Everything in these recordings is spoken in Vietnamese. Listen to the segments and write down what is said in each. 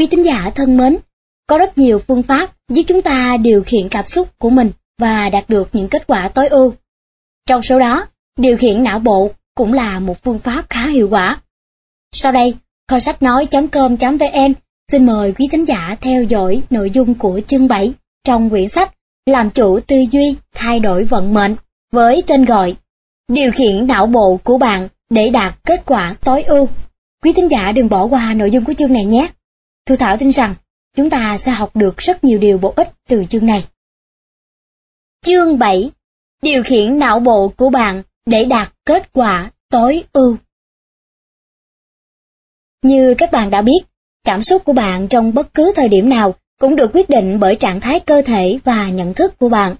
Quý tín giả thân mến, có rất nhiều phương pháp giúp chúng ta điều khiển cảm xúc của mình và đạt được những kết quả tối ưu. Trong số đó, điều khiển não bộ cũng là một phương pháp khá hiệu quả. Sau đây, kho sách nói.com.vn xin mời quý thính giả theo dõi nội dung của chương 7 trong quyển sách Làm chủ tư duy, thay đổi vận mệnh với tên gọi Điều khiển não bộ của bạn để đạt kết quả tối ưu. Quý thính giả đừng bỏ qua nội dung của chương này nhé. Thu Thảo tin rằng chúng ta sẽ học được rất nhiều điều bổ ích từ chương này. Chương 7 Điều khiển não bộ của bạn để đạt kết quả tối ưu. Như các bạn đã biết, cảm xúc của bạn trong bất cứ thời điểm nào cũng được quyết định bởi trạng thái cơ thể và nhận thức của bạn.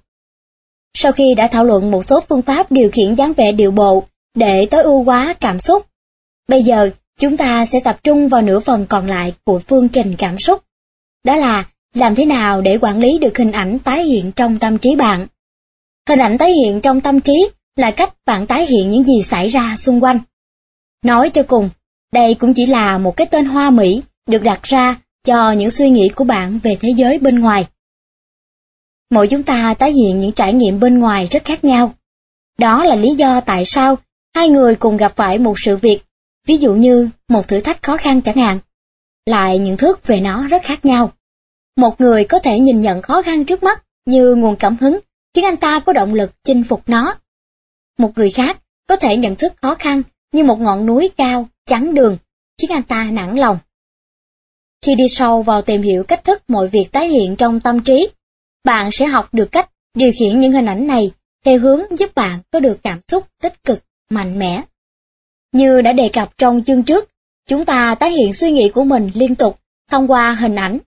Sau khi đã thảo luận một số phương pháp điều khiển dáng vẻ điệu bộ để tối ưu hóa cảm xúc, bây giờ chúng ta sẽ tập trung vào nửa phần còn lại của phương trình cảm xúc. Đó là làm thế nào để quản lý được hình ảnh tái hiện trong tâm trí bạn. Hình ảnh tái hiện trong tâm trí là cách bạn tái hiện những gì xảy ra xung quanh. Nói cho cùng, đây cũng chỉ là một cái tên hoa mỹ được đặt ra cho những suy nghĩ của bạn về thế giới bên ngoài. Mỗi chúng ta tái hiện những trải nghiệm bên ngoài rất khác nhau. Đó là lý do tại sao hai người cùng gặp phải một sự việc, ví dụ như một thử thách khó khăn chẳng hạn. Lại nhận thức về nó rất khác nhau. Một người có thể nhìn nhận khó khăn trước mắt như nguồn cảm hứng, khiến anh ta có động lực chinh phục nó. Một người khác có thể nhận thức khó khăn như một ngọn núi cao, chắn đường, khiến anh ta nản lòng. Khi đi sâu vào tìm hiểu cách thức mọi việc tái hiện trong tâm trí, bạn sẽ học được cách điều khiển những hình ảnh này theo hướng giúp bạn có được cảm xúc tích cực, mạnh mẽ. Như đã đề cập trong chương trước, chúng ta tái hiện suy nghĩ của mình liên tục thông qua hình ảnh,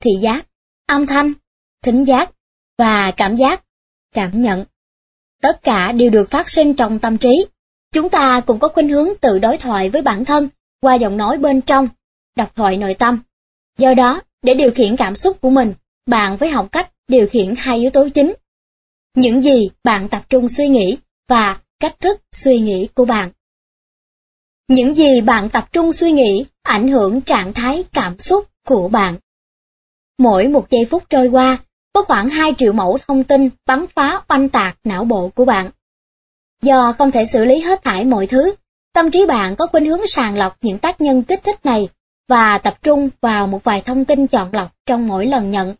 thị giác, âm thanh, thính giác và cảm giác, cảm nhận. Tất cả đều được phát sinh trong tâm trí. Chúng ta cũng có khuynh hướng tự đối thoại với bản thân qua giọng nói bên trong, đọc thoại nội tâm. Do đó, để điều khiển cảm xúc của mình, bạn phải học cách điều khiển hai yếu tố chính. Những gì bạn tập trung suy nghĩ và cách thức suy nghĩ của bạn. Những gì bạn tập trung suy nghĩ ảnh hưởng trạng thái cảm xúc của bạn. Mỗi một giây phút trôi qua, có khoảng 2 triệu mẫu thông tin bắn phá oanh tạc não bộ của bạn. Do không thể xử lý hết thải mọi thứ, tâm trí bạn có khuynh hướng sàng lọc những tác nhân kích thích này và tập trung vào một vài thông tin chọn lọc trong mỗi lần nhận.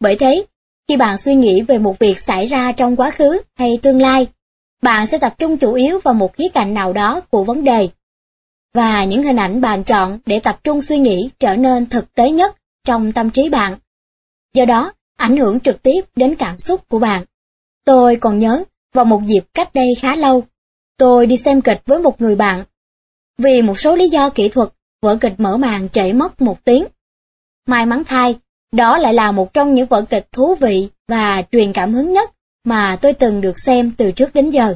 Bởi thế, khi bạn suy nghĩ về một việc xảy ra trong quá khứ hay tương lai, bạn sẽ tập trung chủ yếu vào một khía cạnh nào đó của vấn đề. Và những hình ảnh bạn chọn để tập trung suy nghĩ trở nên thực tế nhất trong tâm trí bạn. Do đó, ảnh hưởng trực tiếp đến cảm xúc của bạn. Tôi còn nhớ, vào một dịp cách đây khá lâu, tôi đi xem kịch với một người bạn. Vì một số lý do kỹ thuật, vở kịch mở màn trễ mất một tiếng. May mắn thay, đó lại là một trong những vở kịch thú vị và truyền cảm hứng nhất mà tôi từng được xem từ trước đến giờ.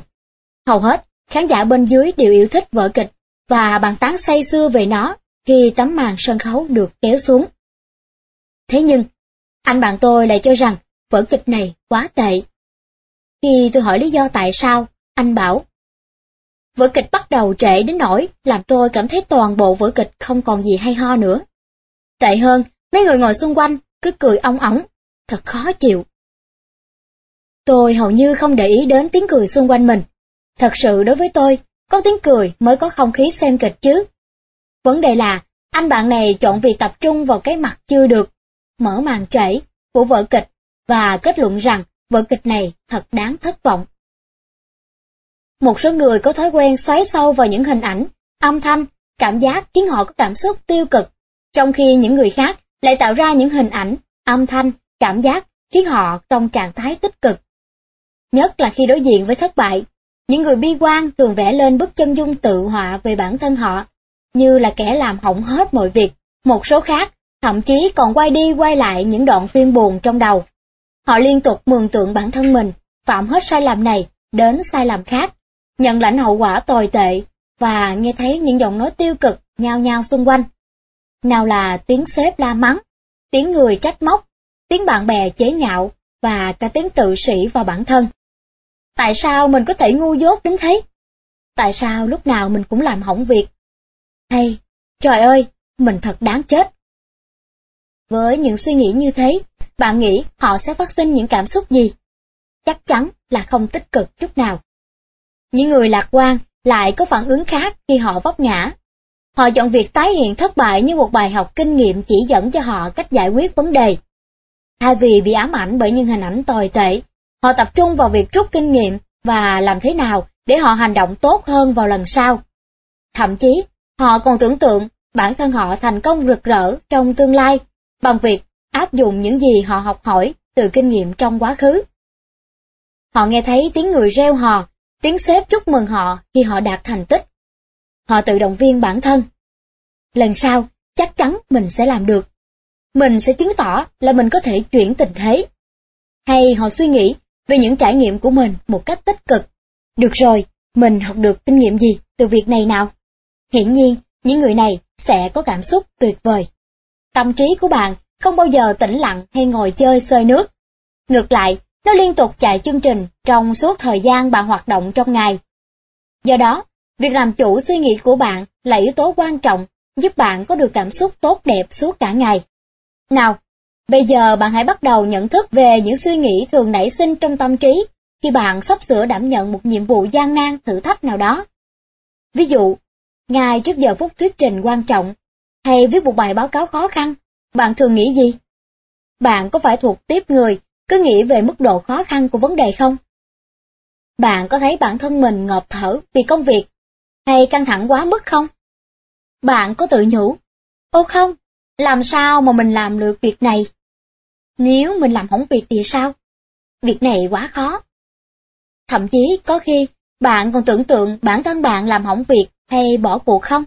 Hầu hết, khán giả bên dưới đều yêu thích vở kịch và bàn tán say sưa về nó khi tấm màn sân khấu được kéo xuống. Thế nhưng, anh bạn tôi lại cho rằng vở kịch này quá tệ. Khi tôi hỏi lý do tại sao, anh bảo Vở kịch bắt đầu trễ đến nỗi làm tôi cảm thấy toàn bộ vở kịch không còn gì hay ho nữa. Tệ hơn, mấy người ngồi xung quanh cứ cười ong ống, thật khó chịu. Tôi hầu như không để ý đến tiếng cười xung quanh mình. Thật sự đối với tôi, có tiếng cười mới có không khí xem kịch chứ. Vấn đề là, anh bạn này chọn việc tập trung vào cái mặt chưa được, mở màn trễ của vở kịch và kết luận rằng vở kịch này thật đáng thất vọng. Một số người có thói quen xoáy sâu vào những hình ảnh, âm thanh, cảm giác khiến họ có cảm xúc tiêu cực, trong khi những người khác lại tạo ra những hình ảnh, âm thanh, cảm giác khiến họ trong trạng thái tích cực. Nhất là khi đối diện với thất bại, những người bi quan thường vẽ lên bức chân dung tự họa về bản thân họ, như là kẻ làm hỏng hết mọi việc. Một số khác, thậm chí còn quay đi quay lại những đoạn phim buồn trong đầu. Họ liên tục mường tượng bản thân mình, phạm hết sai lầm này đến sai lầm khác, nhận lãnh hậu quả tồi tệ và nghe thấy những giọng nói tiêu cực nhao nhao xung quanh. Nào là tiếng sếp la mắng, tiếng người trách móc, tiếng bạn bè chế nhạo và cả tiếng tự sĩ vào bản thân. Tại sao mình có thể ngu dốt đến thế? Tại sao lúc nào mình cũng làm hỏng việc? Hay, trời ơi, mình thật đáng chết. Với những suy nghĩ như thế, bạn nghĩ họ sẽ phát sinh những cảm xúc gì? Chắc chắn là không tích cực chút nào. Những người lạc quan lại có phản ứng khác khi họ vấp ngã. Họ chọn việc tái hiện thất bại như một bài học kinh nghiệm chỉ dẫn cho họ cách giải quyết vấn đề. Thay vì bị ám ảnh bởi những hình ảnh tồi tệ, họ tập trung vào việc rút kinh nghiệm và làm thế nào để họ hành động tốt hơn vào lần sau. Thậm chí, họ còn tưởng tượng bản thân họ thành công rực rỡ trong tương lai bằng việc áp dụng những gì họ học hỏi từ kinh nghiệm trong quá khứ. Họ nghe thấy tiếng người reo hò, tiếng sếp chúc mừng họ khi họ đạt thành tích. Họ tự động viên bản thân. Lần sau, chắc chắn mình sẽ làm được. Mình sẽ chứng tỏ là mình có thể chuyển tình thế. Hay họ suy nghĩ về những trải nghiệm của mình một cách tích cực. Được rồi, mình học được kinh nghiệm gì từ việc này nào? Hiển nhiên, những người này sẽ có cảm xúc tuyệt vời. Tâm trí của bạn không bao giờ tĩnh lặng hay ngồi chơi sơi nước. Ngược lại, nó liên tục chạy chương trình trong suốt thời gian bạn hoạt động trong ngày. Do đó, việc làm chủ suy nghĩ của bạn là yếu tố quan trọng giúp bạn có được cảm xúc tốt đẹp suốt cả ngày. Nào, bây giờ bạn hãy bắt đầu nhận thức về những suy nghĩ thường nảy sinh trong tâm trí khi bạn sắp sửa đảm nhận một nhiệm vụ gian nan thử thách nào đó. Ví dụ, ngay trước giờ phút thuyết trình quan trọng, hay viết một bài báo cáo khó khăn, bạn thường nghĩ gì? Bạn có phải thuộc tiếp người cứ nghĩ về mức độ khó khăn của vấn đề không? Bạn có thấy bản thân mình ngộp thở vì công việc, hay căng thẳng quá mức không? Bạn có tự nhủ, ô không, làm sao mà mình làm được việc này? Nếu mình làm hỏng việc thì sao? Việc này quá khó. Thậm chí có khi bạn còn tưởng tượng bản thân bạn làm hỏng việc hay bỏ cuộc không?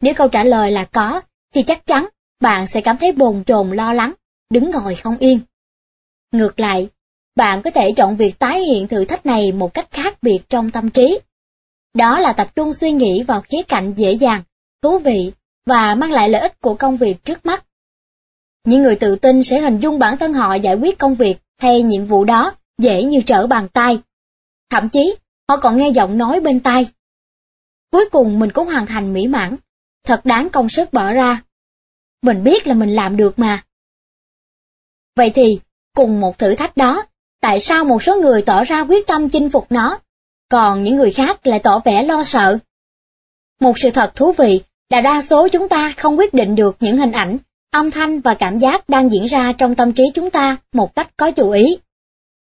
Nếu câu trả lời là có, thì chắc chắn bạn sẽ cảm thấy bồn chồn lo lắng, đứng ngồi không yên. Ngược lại, bạn có thể chọn việc tái hiện thử thách này một cách khác biệt trong tâm trí. Đó là tập trung suy nghĩ vào khía cạnh dễ dàng, thú vị và mang lại lợi ích của công việc trước mắt. Những người tự tin sẽ hình dung bản thân họ giải quyết công việc hay nhiệm vụ đó dễ như trở bàn tay. Thậm chí, họ còn nghe giọng nói bên tai. Cuối cùng mình cũng hoàn thành mỹ mãn, thật đáng công sức bỏ ra. Mình biết là mình làm được mà. Vậy thì, cùng một thử thách đó, tại sao một số người tỏ ra quyết tâm chinh phục nó, còn những người khác lại tỏ vẻ lo sợ? Một sự thật thú vị là đa số chúng ta không quyết định được những hình ảnh, âm thanh và cảm giác đang diễn ra trong tâm trí chúng ta một cách có chủ ý.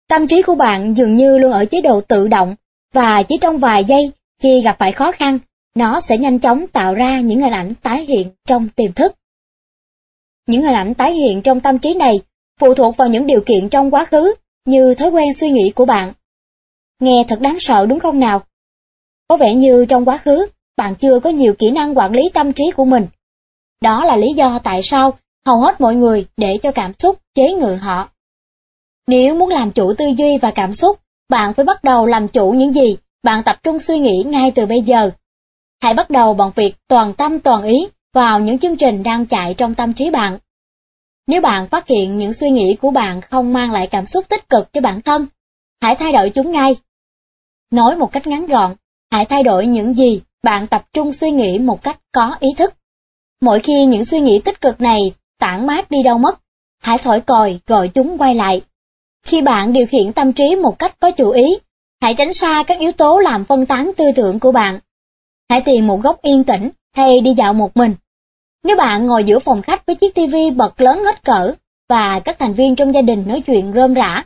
Tâm trí của bạn dường như luôn ở chế độ tự động, và chỉ trong vài giây khi gặp phải khó khăn, nó sẽ nhanh chóng tạo ra những hình ảnh tái hiện trong tiềm thức. Những hình ảnh tái hiện trong tâm trí này phụ thuộc vào những điều kiện trong quá khứ, như thói quen suy nghĩ của bạn. Nghe thật đáng sợ đúng không nào? Có vẻ như trong quá khứ, bạn chưa có nhiều kỹ năng quản lý tâm trí của mình. Đó là lý do tại sao hầu hết mọi người để cho cảm xúc chế ngự họ. Nếu muốn làm chủ tư duy và cảm xúc, bạn phải bắt đầu làm chủ những gì bạn tập trung suy nghĩ ngay từ bây giờ. Hãy bắt đầu bằng việc toàn tâm toàn ý vào những chương trình đang chạy trong tâm trí bạn. Nếu bạn phát hiện những suy nghĩ của bạn không mang lại cảm xúc tích cực cho bản thân, hãy thay đổi chúng ngay. Nói một cách ngắn gọn, hãy thay đổi những gì bạn tập trung suy nghĩ một cách có ý thức. Mỗi khi những suy nghĩ tích cực này tản mát đi đâu mất, hãy thổi còi gọi chúng quay lại. Khi bạn điều khiển tâm trí một cách có chủ ý, hãy tránh xa các yếu tố làm phân tán tư tưởng của bạn. Hãy tìm một góc yên tĩnh hay đi dạo một mình. Nếu bạn ngồi giữa phòng khách với chiếc tivi bật lớn hết cỡ và các thành viên trong gia đình nói chuyện rơm rã,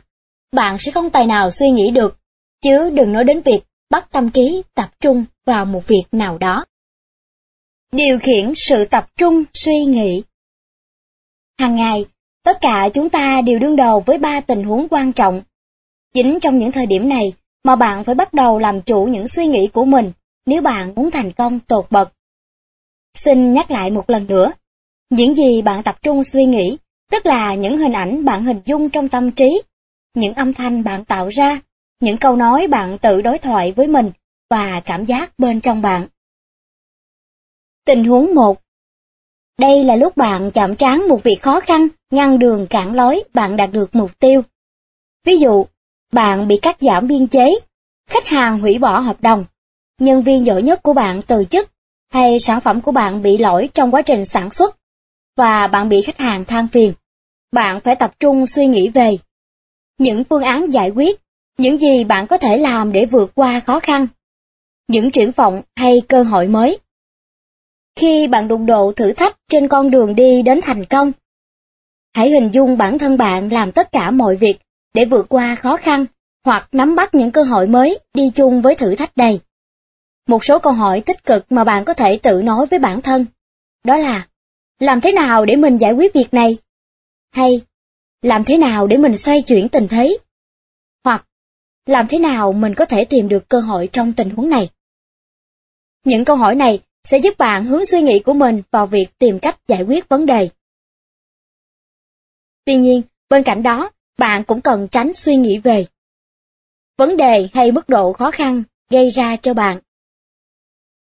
bạn sẽ không tài nào suy nghĩ được, chứ đừng nói đến việc bắt tâm trí tập trung vào một việc nào đó. Điều khiển sự tập trung suy nghĩ Hàng ngày, tất cả chúng ta đều đương đầu với ba tình huống quan trọng. Chính trong những thời điểm này mà bạn phải bắt đầu làm chủ những suy nghĩ của mình nếu bạn muốn thành công tột bậc. Xin nhắc lại một lần nữa, những gì bạn tập trung suy nghĩ, tức là những hình ảnh bạn hình dung trong tâm trí, những âm thanh bạn tạo ra, những câu nói bạn tự đối thoại với mình và cảm giác bên trong bạn. Tình huống 1 Đây là lúc bạn chạm trán một việc khó khăn, ngăn đường cản lối bạn đạt được mục tiêu. Ví dụ, bạn bị cắt giảm biên chế, khách hàng hủy bỏ hợp đồng, nhân viên giỏi nhất của bạn từ chức, hay sản phẩm của bạn bị lỗi trong quá trình sản xuất. và bạn bị khách hàng than phiền, bạn phải tập trung suy nghĩ về những phương án giải quyết, những gì bạn có thể làm để vượt qua khó khăn, những triển vọng hay cơ hội mới. Khi bạn đụng độ thử thách trên con đường đi đến thành công, hãy hình dung bản thân bạn làm tất cả mọi việc để vượt qua khó khăn hoặc nắm bắt những cơ hội mới đi chung với thử thách này. Một số câu hỏi tích cực mà bạn có thể tự nói với bản thân, đó là làm thế nào để mình giải quyết việc này? Hay làm thế nào để mình xoay chuyển tình thế? Hoặc làm thế nào mình có thể tìm được cơ hội trong tình huống này? Những câu hỏi này sẽ giúp bạn hướng suy nghĩ của mình vào việc tìm cách giải quyết vấn đề. Tuy nhiên, bên cạnh đó, bạn cũng cần tránh suy nghĩ về vấn đề hay mức độ khó khăn gây ra cho bạn.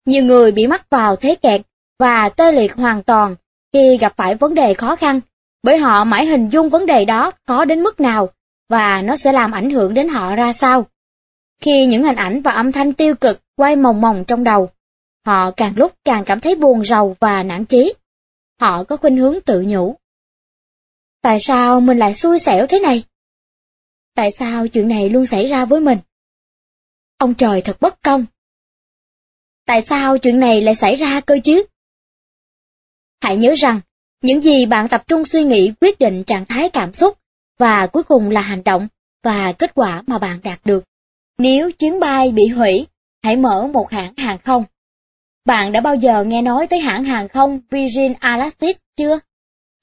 Nhiều người bị mắc vào thế kẹt và tê liệt hoàn toàn khi gặp phải vấn đề khó khăn, bởi họ mãi hình dung vấn đề đó khó đến mức nào và nó sẽ làm ảnh hưởng đến họ ra sao. Khi những hình ảnh và âm thanh tiêu cực quay mòng mòng trong đầu, họ càng lúc càng cảm thấy buồn rầu và nản chí. Họ có khuynh hướng tự nhủ. Tại sao mình lại xui xẻo thế này? Tại sao chuyện này luôn xảy ra với mình? Ông trời thật bất công. Tại sao chuyện này lại xảy ra cơ chứ? Hãy nhớ rằng, những gì bạn tập trung suy nghĩ quyết định trạng thái cảm xúc, và cuối cùng là hành động và kết quả mà bạn đạt được. Nếu chuyến bay bị hủy, hãy mở một hãng hàng không. Bạn đã bao giờ nghe nói tới hãng hàng không Virgin Atlantic chưa?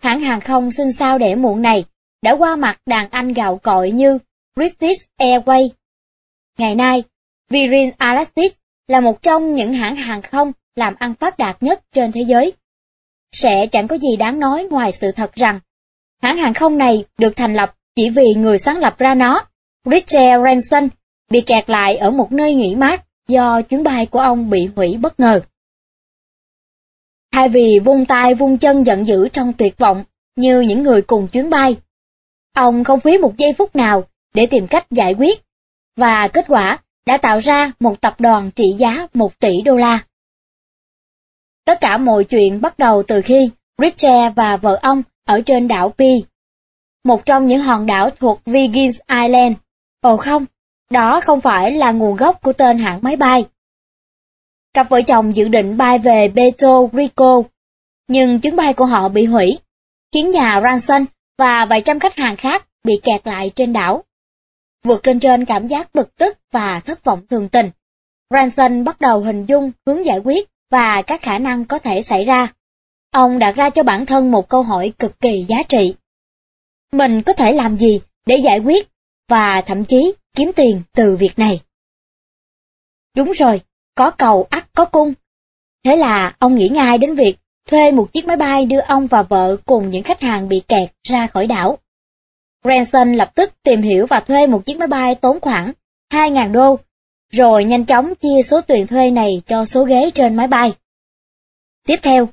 Hãng hàng không xin sao để muộn này đã qua mặt đàn anh gạo cội như British Airways. Ngày nay, Virgin Atlantic là một trong những hãng hàng không làm ăn phát đạt nhất trên thế giới. Sẽ chẳng có gì đáng nói ngoài sự thật rằng, hãng hàng không này được thành lập chỉ vì người sáng lập ra nó, Richard Branson, bị kẹt lại ở một nơi nghỉ mát do chuyến bay của ông bị hủy bất ngờ. Thay vì vung tay vung chân giận dữ trong tuyệt vọng như những người cùng chuyến bay, ông không phí một giây phút nào để tìm cách giải quyết, và kết quả đã tạo ra một tập đoàn trị giá 1 tỷ đô la. Tất cả mọi chuyện bắt đầu từ khi Richard và vợ ông ở trên đảo Pi, một trong những hòn đảo thuộc Virgin Island. Ồ không, đó không phải là nguồn gốc của tên hãng máy bay. Cặp vợ chồng dự định bay về Puerto Rico, nhưng chuyến bay của họ bị hủy, khiến nhà Ranson và vài trăm khách hàng khác bị kẹt lại trên đảo. Vượt lên trên cảm giác bực tức và thất vọng thường tình, Ranson bắt đầu hình dung hướng giải quyết và các khả năng có thể xảy ra. Ông đặt ra cho bản thân một câu hỏi cực kỳ giá trị. Mình có thể làm gì để giải quyết và thậm chí kiếm tiền từ việc này? Đúng rồi, có cầu ắt có cung. Thế là ông nghĩ ngay đến việc thuê một chiếc máy bay đưa ông và vợ cùng những khách hàng bị kẹt ra khỏi đảo. Branson lập tức tìm hiểu và thuê một chiếc máy bay tốn khoảng 2.000 đô, rồi nhanh chóng chia số tiền thuê này cho số ghế trên máy bay. Tiếp theo,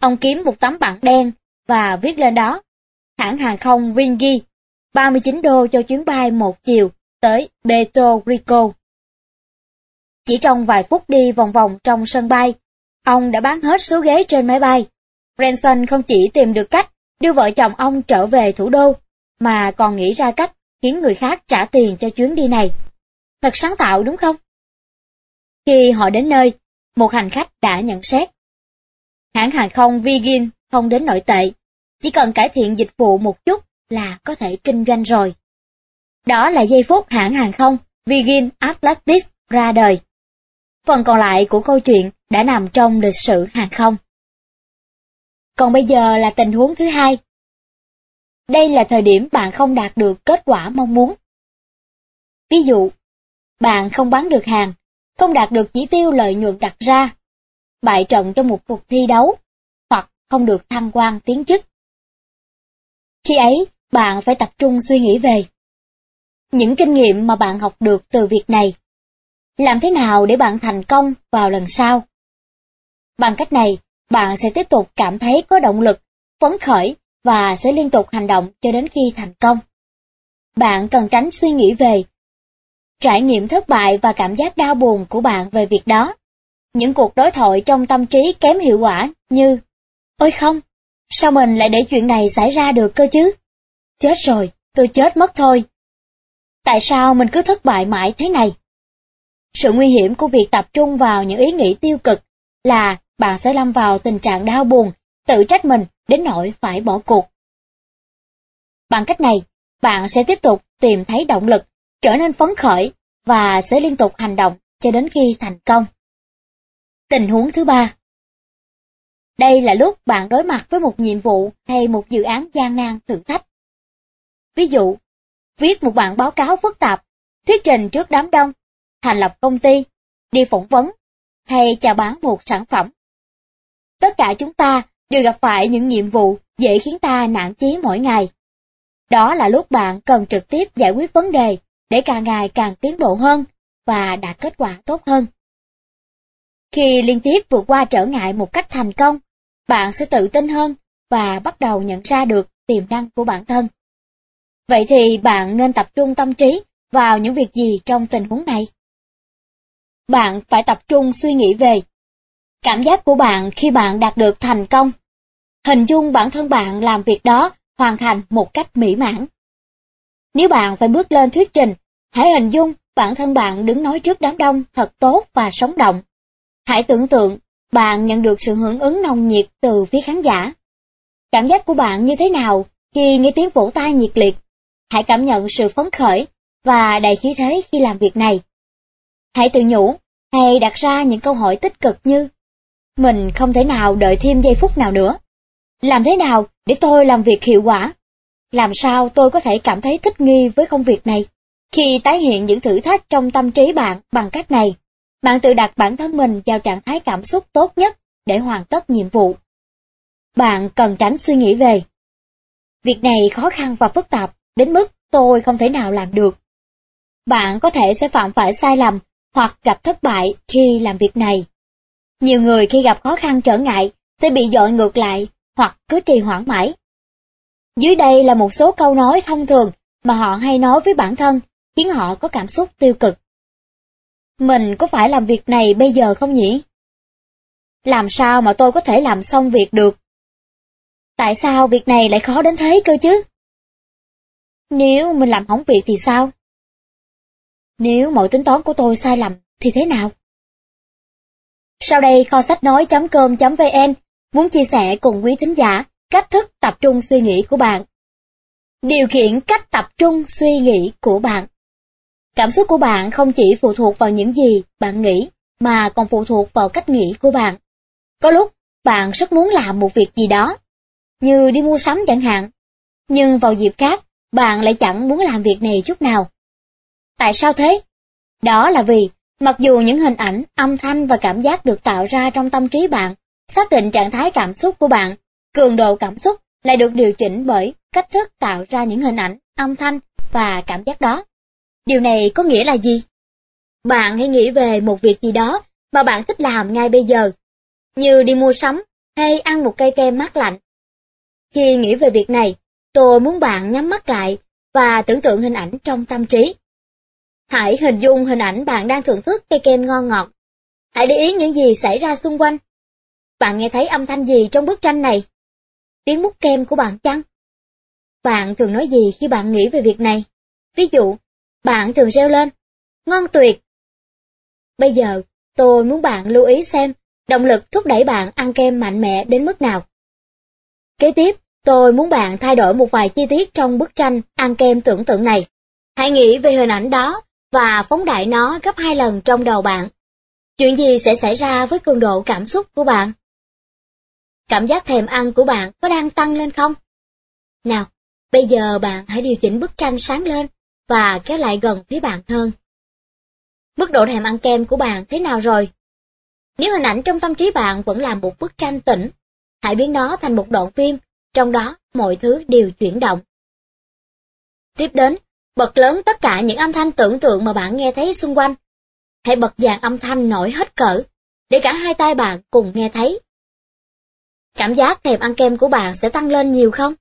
ông kiếm một tấm bảng đen và viết lên đó, hãng hàng không Vingy, 39 đô cho chuyến bay một chiều tới Puerto Rico. Chỉ trong vài phút đi vòng vòng trong sân bay, ông đã bán hết số ghế trên máy bay. Branson không chỉ tìm được cách đưa vợ chồng ông trở về thủ đô, mà còn nghĩ ra cách khiến người khác trả tiền cho chuyến đi này. Thật sáng tạo đúng không? Khi họ đến nơi, một hành khách đã nhận xét. Hãng hàng không Virgin không đến nội tệ, chỉ cần cải thiện dịch vụ một chút là có thể kinh doanh rồi. Đó là giây phút hãng hàng không Virgin Atlantic ra đời. Phần còn lại của câu chuyện đã nằm trong lịch sử hàng không. Còn bây giờ là tình huống thứ hai. Đây là thời điểm bạn không đạt được kết quả mong muốn. Ví dụ, bạn không bán được hàng, không đạt được chỉ tiêu lợi nhuận đặt ra, bại trận trong một cuộc thi đấu, hoặc không được thăng quan tiến chức. Khi ấy, bạn phải tập trung suy nghĩ về những kinh nghiệm mà bạn học được từ việc này. Làm thế nào để bạn thành công vào lần sau? Bằng cách này, bạn sẽ tiếp tục cảm thấy có động lực, phấn khởi và sẽ liên tục hành động cho đến khi thành công. Bạn cần tránh suy nghĩ về trải nghiệm thất bại và cảm giác đau buồn của bạn về việc đó. Những cuộc đối thoại trong tâm trí kém hiệu quả như Ôi không, Sao mình lại để chuyện này xảy ra được cơ chứ? Chết rồi, tôi chết mất thôi. Tại sao mình cứ thất bại mãi thế này? Sự nguy hiểm của việc tập trung vào những ý nghĩ tiêu cực là bạn sẽ lâm vào tình trạng đau buồn, tự trách mình đến nỗi phải bỏ cuộc. Bằng cách này, bạn sẽ tiếp tục tìm thấy động lực, trở nên phấn khởi và sẽ liên tục hành động cho đến khi thành công. Tình huống thứ ba Đây là lúc bạn đối mặt với một nhiệm vụ hay một dự án gian nan thử thách. Ví dụ, viết một bản báo cáo phức tạp, thuyết trình trước đám đông, thành lập công ty, đi phỏng vấn, hay chào bán một sản phẩm. Tất cả chúng ta đều gặp phải những nhiệm vụ dễ khiến ta nản chí mỗi ngày. Đó là lúc bạn cần trực tiếp giải quyết vấn đề để càng ngày càng tiến bộ hơn và đạt kết quả tốt hơn. Khi liên tiếp vượt qua trở ngại một cách thành công, bạn sẽ tự tin hơn và bắt đầu nhận ra được tiềm năng của bản thân. Vậy thì bạn nên tập trung tâm trí vào những việc gì trong tình huống này? Bạn phải tập trung suy nghĩ về cảm giác của bạn khi bạn đạt được thành công. Hình dung bản thân bạn làm việc đó hoàn thành một cách mỹ mãn. Nếu bạn phải bước lên thuyết trình, hãy hình dung bản thân bạn đứng nói trước đám đông thật tốt và sống động. Hãy tưởng tượng bạn nhận được sự hưởng ứng nồng nhiệt từ phía khán giả. Cảm giác của bạn như thế nào khi nghe tiếng vỗ tay nhiệt liệt? Hãy cảm nhận sự phấn khởi và đầy khí thế khi làm việc này. Hãy tự nhủ hay đặt ra những câu hỏi tích cực như Mình không thể nào đợi thêm giây phút nào nữa. Làm thế nào để tôi làm việc hiệu quả? Làm sao tôi có thể cảm thấy thích nghi với công việc này? Khi tái hiện những thử thách trong tâm trí bạn bằng cách này, bạn tự đặt bản thân mình vào trạng thái cảm xúc tốt nhất để hoàn tất nhiệm vụ. Bạn cần tránh suy nghĩ về. Việc này khó khăn và phức tạp đến mức tôi không thể nào làm được. Bạn có thể sẽ phạm phải sai lầm hoặc gặp thất bại khi làm việc này. Nhiều người khi gặp khó khăn trở ngại sẽ bị dội ngược lại hoặc cứ trì hoãn mãi. Dưới đây là một số câu nói thông thường mà họ hay nói với bản thân, khiến họ có cảm xúc tiêu cực. Mình có phải làm việc này bây giờ không nhỉ? Làm sao mà tôi có thể làm xong việc được? Tại sao việc này lại khó đến thế cơ chứ? Nếu mình làm hỏng việc thì sao? Nếu mọi tính toán của tôi sai lầm thì thế nào? Sau đây kho sách nói.com.vn muốn chia sẻ cùng quý thính giả cách thức tập trung suy nghĩ của bạn. Điều khiển cách tập trung suy nghĩ của bạn. Cảm xúc của bạn không chỉ phụ thuộc vào những gì bạn nghĩ, mà còn phụ thuộc vào cách nghĩ của bạn. Có lúc, bạn rất muốn làm một việc gì đó, như đi mua sắm chẳng hạn. Nhưng vào dịp khác, bạn lại chẳng muốn làm việc này chút nào. Tại sao thế? Đó là vì, mặc dù những hình ảnh, âm thanh và cảm giác được tạo ra trong tâm trí bạn, xác định trạng thái cảm xúc của bạn, cường độ cảm xúc lại được điều chỉnh bởi cách thức tạo ra những hình ảnh, âm thanh và cảm giác đó. Điều này có nghĩa là gì? Bạn hãy nghĩ về một việc gì đó mà bạn thích làm ngay bây giờ, như đi mua sắm hay ăn một cây kem mát lạnh. Khi nghĩ về việc này, tôi muốn bạn nhắm mắt lại và tưởng tượng hình ảnh trong tâm trí. Hãy hình dung hình ảnh bạn đang thưởng thức cây kem ngon ngọt. Hãy để ý những gì xảy ra xung quanh. Bạn nghe thấy âm thanh gì trong bức tranh này? Tiếng mút kem của bạn chăng? Bạn thường nói gì khi bạn nghĩ về việc này? Ví dụ, bạn thường reo lên, ngon tuyệt. Bây giờ, tôi muốn bạn lưu ý xem động lực thúc đẩy bạn ăn kem mạnh mẽ đến mức nào. Kế tiếp, tôi muốn bạn thay đổi một vài chi tiết trong bức tranh ăn kem tưởng tượng này. Hãy nghĩ về hình ảnh đó và phóng đại nó gấp hai lần trong đầu bạn. Chuyện gì sẽ xảy ra với cường độ cảm xúc của bạn? Cảm giác thèm ăn của bạn có đang tăng lên không? Nào, bây giờ bạn hãy điều chỉnh bức tranh sáng lên và kéo lại gần phía bạn hơn. Mức độ thèm ăn kem của bạn thế nào rồi? Nếu hình ảnh trong tâm trí bạn vẫn là một bức tranh tĩnh, hãy biến nó thành một đoạn phim, trong đó mọi thứ đều chuyển động. Tiếp đến, bật lớn tất cả những âm thanh tưởng tượng mà bạn nghe thấy xung quanh. Hãy bật dàn âm thanh nổi hết cỡ, để cả hai tay bạn cùng nghe thấy. Cảm giác thèm ăn kem của bạn sẽ tăng lên nhiều không?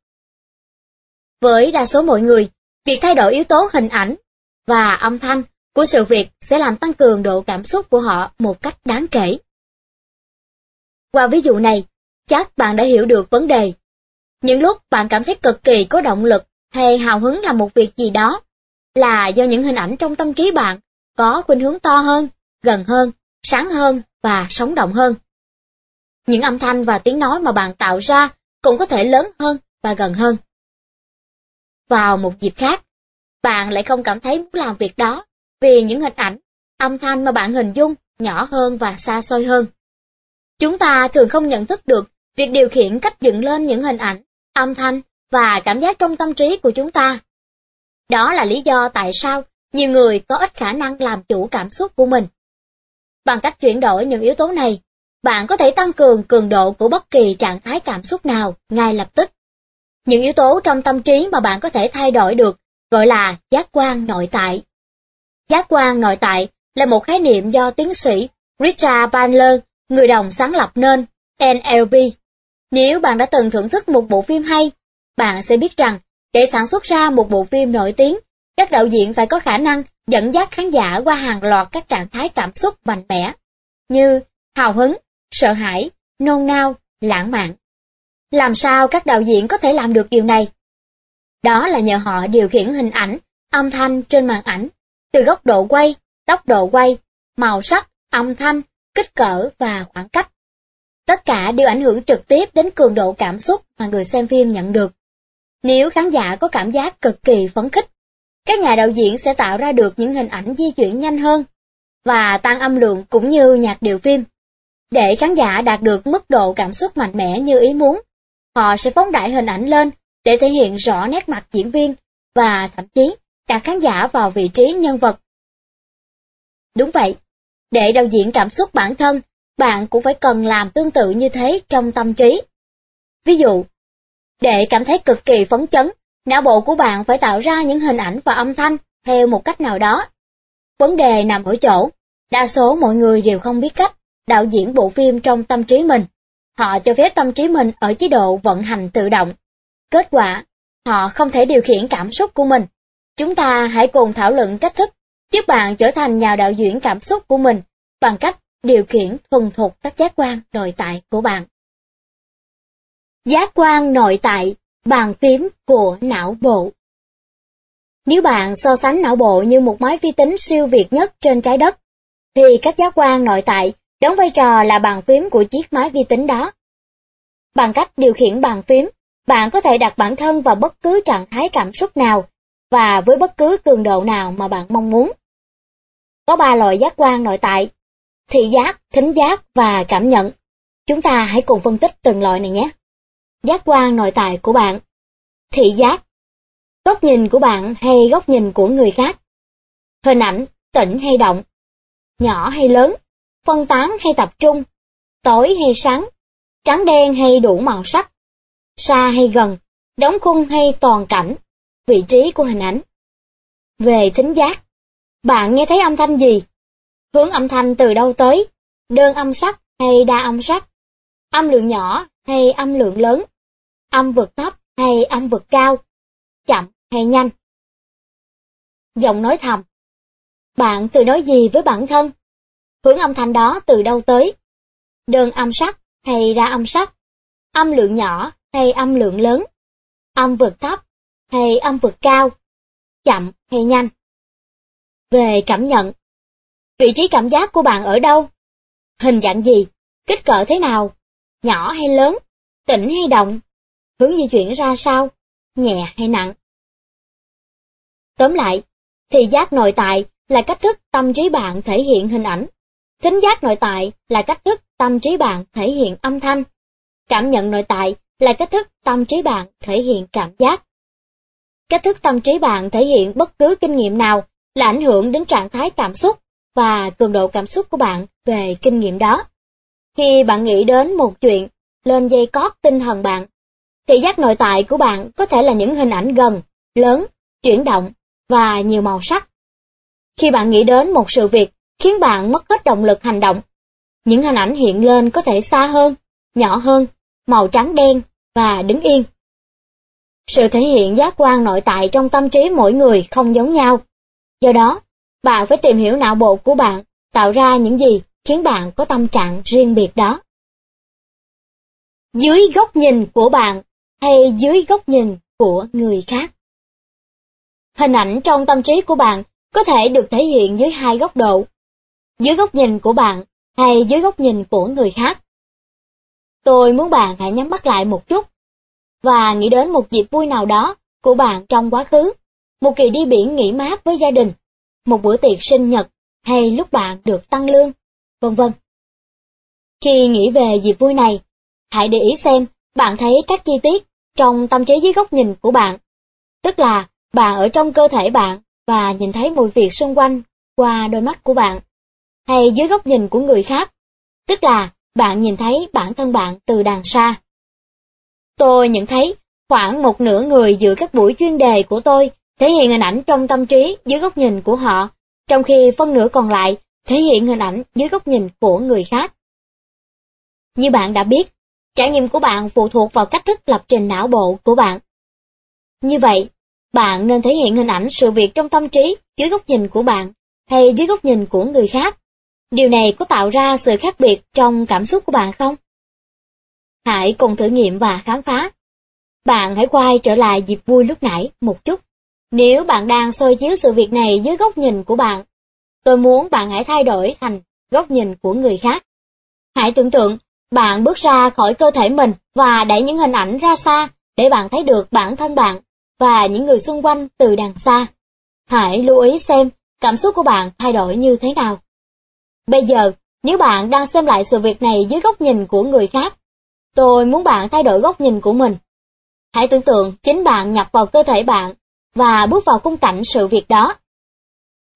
Với đa số mọi người, việc thay đổi yếu tố hình ảnh và âm thanh của sự việc sẽ làm tăng cường độ cảm xúc của họ một cách đáng kể. Qua ví dụ này, chắc bạn đã hiểu được vấn đề Những lúc bạn cảm thấy cực kỳ có động lực hay hào hứng làm một việc gì đó, là do những hình ảnh trong tâm trí bạn có khuynh hướng to hơn, gần hơn, sáng hơn và sống động hơn. Những âm thanh và tiếng nói mà bạn tạo ra cũng có thể lớn hơn và gần hơn. Vào một dịp khác, bạn lại không cảm thấy muốn làm việc đó vì những hình ảnh, âm thanh mà bạn hình dung nhỏ hơn và xa xôi hơn. Chúng ta thường không nhận thức được việc điều khiển cách dựng lên những hình ảnh, âm thanh và cảm giác trong tâm trí của chúng ta. Đó là lý do tại sao nhiều người có ít khả năng làm chủ cảm xúc của mình. Bằng cách chuyển đổi những yếu tố này, bạn có thể tăng cường cường độ của bất kỳ trạng thái cảm xúc nào ngay lập tức. Những yếu tố trong tâm trí mà bạn có thể thay đổi được gọi là giác quan nội tại. Giác quan nội tại là một khái niệm do tiến sĩ Richard Bandler, người đồng sáng lập nên NLP. Nếu bạn đã từng thưởng thức một bộ phim hay, bạn sẽ biết rằng để sản xuất ra một bộ phim nổi tiếng, các đạo diễn phải có khả năng dẫn dắt khán giả qua hàng loạt các trạng thái cảm xúc mạnh mẽ, như hào hứng, sợ hãi, nôn nao, lãng mạn. Làm sao các đạo diễn có thể làm được điều này? Đó là nhờ họ điều khiển hình ảnh, âm thanh trên màn ảnh, từ góc độ quay, tốc độ quay, màu sắc, âm thanh, kích cỡ và khoảng cách. Tất cả đều ảnh hưởng trực tiếp đến cường độ cảm xúc mà người xem phim nhận được. Nếu khán giả có cảm giác cực kỳ phấn khích, các nhà đạo diễn sẽ tạo ra được những hình ảnh di chuyển nhanh hơn và tăng âm lượng cũng như nhạc điệu phim. Để khán giả đạt được mức độ cảm xúc mạnh mẽ như ý muốn, họ sẽ phóng đại hình ảnh lên để thể hiện rõ nét mặt diễn viên và thậm chí đặt khán giả vào vị trí nhân vật. Đúng vậy, để đạo diễn cảm xúc bản thân, bạn cũng phải cần làm tương tự như thế trong tâm trí. Ví dụ, để cảm thấy cực kỳ phấn chấn, não bộ của bạn phải tạo ra những hình ảnh và âm thanh theo một cách nào đó. Vấn đề nằm ở chỗ, đa số mọi người đều không biết cách đạo diễn bộ phim trong tâm trí mình. Họ cho phép tâm trí mình ở chế độ vận hành tự động. Kết quả, họ không thể điều khiển cảm xúc của mình. Chúng ta hãy cùng thảo luận cách thức giúp bạn trở thành nhà đạo diễn cảm xúc của mình bằng cách điều khiển thuần thục các giác quan nội tại của bạn. Giác quan nội tại, bàn phím của não bộ Nếu bạn so sánh não bộ như một máy vi tính siêu việt nhất trên trái đất, thì các giác quan nội tại đóng vai trò là bàn phím của chiếc máy vi tính đó. Bằng cách điều khiển bàn phím, bạn có thể đặt bản thân vào bất cứ trạng thái cảm xúc nào và với bất cứ cường độ nào mà bạn mong muốn. Có ba loại giác quan nội tại, thị giác, thính giác và cảm nhận. Chúng ta hãy cùng phân tích từng loại này nhé. Giác quan nội tại của bạn. Thị giác. Góc nhìn của bạn hay góc nhìn của người khác. Hình ảnh, tĩnh hay động. Nhỏ hay lớn. Phân tán hay tập trung. Tối hay sáng. Trắng đen hay đủ màu sắc. Xa hay gần. Đóng khung hay toàn cảnh. Vị trí của hình ảnh. Về thính giác. Bạn nghe thấy âm thanh gì? Hướng âm thanh từ đâu tới? Đơn âm sắc hay đa âm sắc? Âm lượng nhỏ hay âm lượng lớn? Âm vực thấp hay âm vực cao? Chậm hay nhanh? Giọng nói thầm Bạn tự nói gì với bản thân? Hướng âm thanh đó từ đâu tới? Đơn âm sắc hay đa âm sắc? Âm lượng nhỏ hay âm lượng lớn? Âm vực thấp hay âm vực cao? Chậm hay nhanh? Về cảm nhận Vị trí cảm giác của bạn ở đâu? Hình dạng gì? Kích cỡ thế nào? Nhỏ hay lớn? Tĩnh hay động? Hướng di chuyển ra sao? Nhẹ hay nặng? Tóm lại, thì giác nội tại là cách thức tâm trí bạn thể hiện hình ảnh. Thính giác nội tại là cách thức tâm trí bạn thể hiện âm thanh. Cảm nhận nội tại là cách thức tâm trí bạn thể hiện cảm giác. Cách thức tâm trí bạn thể hiện bất cứ kinh nghiệm nào là ảnh hưởng đến trạng thái cảm xúc và cường độ cảm xúc của bạn về kinh nghiệm đó. Khi bạn nghĩ đến một chuyện lên dây cót tinh thần bạn, thị giác nội tại của bạn có thể là những hình ảnh gần, lớn, chuyển động và nhiều màu sắc. Khi bạn nghĩ đến một sự việc khiến bạn mất hết động lực hành động, những hình ảnh hiện lên có thể xa hơn, nhỏ hơn, màu trắng đen và đứng yên. Sự thể hiện giác quan nội tại trong tâm trí mỗi người không giống nhau. Do đó, bạn phải tìm hiểu não bộ của bạn, tạo ra những gì khiến bạn có tâm trạng riêng biệt đó. Dưới góc nhìn của bạn, hay dưới góc nhìn của người khác. Hình ảnh trong tâm trí của bạn có thể được thể hiện dưới hai góc độ. Dưới góc nhìn của bạn hay dưới góc nhìn của người khác. Tôi muốn bạn hãy nhắm mắt lại một chút và nghĩ đến một dịp vui nào đó của bạn trong quá khứ, một kỳ đi biển nghỉ mát với gia đình, một bữa tiệc sinh nhật hay lúc bạn được tăng lương, vân vân. Khi nghĩ về dịp vui này, hãy để ý xem bạn thấy các chi tiết trong tâm trí dưới góc nhìn của bạn. Tức là bạn ở trong cơ thể bạn và nhìn thấy mọi việc xung quanh qua đôi mắt của bạn. Hay dưới góc nhìn của người khác. Tức là bạn nhìn thấy bản thân bạn từ đằng xa. Tôi nhận thấy khoảng một nửa người dự các buổi chuyên đề của tôi thể hiện hình ảnh trong tâm trí dưới góc nhìn của họ, trong khi phân nửa còn lại thể hiện hình ảnh dưới góc nhìn của người khác. Như bạn đã biết, trải nghiệm của bạn phụ thuộc vào cách thức lập trình não bộ của bạn. Như vậy, bạn nên thể hiện hình ảnh sự việc trong tâm trí dưới góc nhìn của bạn hay dưới góc nhìn của người khác. Điều này có tạo ra sự khác biệt trong cảm xúc của bạn không? Hãy cùng thử nghiệm và khám phá. Bạn hãy quay trở lại dịp vui lúc nãy một chút. Nếu bạn đang soi chiếu sự việc này dưới góc nhìn của bạn, tôi muốn bạn hãy thay đổi thành góc nhìn của người khác. Hãy tưởng tượng bạn bước ra khỏi cơ thể mình và đẩy những hình ảnh ra xa để bạn thấy được bản thân bạn và những người xung quanh từ đằng xa. Hãy lưu ý xem cảm xúc của bạn thay đổi như thế nào. Bây giờ, nếu bạn đang xem lại sự việc này dưới góc nhìn của người khác, tôi muốn bạn thay đổi góc nhìn của mình. Hãy tưởng tượng chính bạn nhập vào cơ thể bạn và bước vào khung cảnh sự việc đó.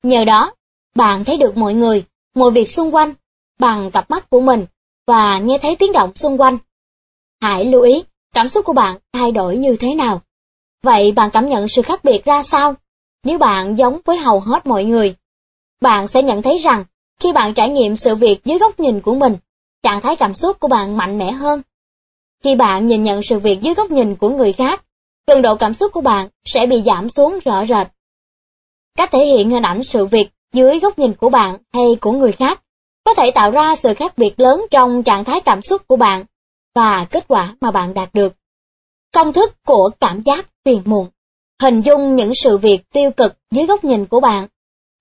Nhờ đó, bạn thấy được mọi người, mọi việc xung quanh bằng cặp mắt của mình và nghe thấy tiếng động xung quanh. Hãy lưu ý cảm xúc của bạn thay đổi như thế nào. Vậy bạn cảm nhận sự khác biệt ra sao? Nếu bạn giống với hầu hết mọi người, bạn sẽ nhận thấy rằng khi bạn trải nghiệm sự việc dưới góc nhìn của mình, trạng thái cảm xúc của bạn mạnh mẽ hơn. Khi bạn nhìn nhận sự việc dưới góc nhìn của người khác, cường độ cảm xúc của bạn sẽ bị giảm xuống rõ rệt. Cách thể hiện hình ảnh sự việc dưới góc nhìn của bạn hay của người khác có thể tạo ra sự khác biệt lớn trong trạng thái cảm xúc của bạn và kết quả mà bạn đạt được. Công thức của cảm giác phiền muộn Hình dung những sự việc tiêu cực dưới góc nhìn của bạn,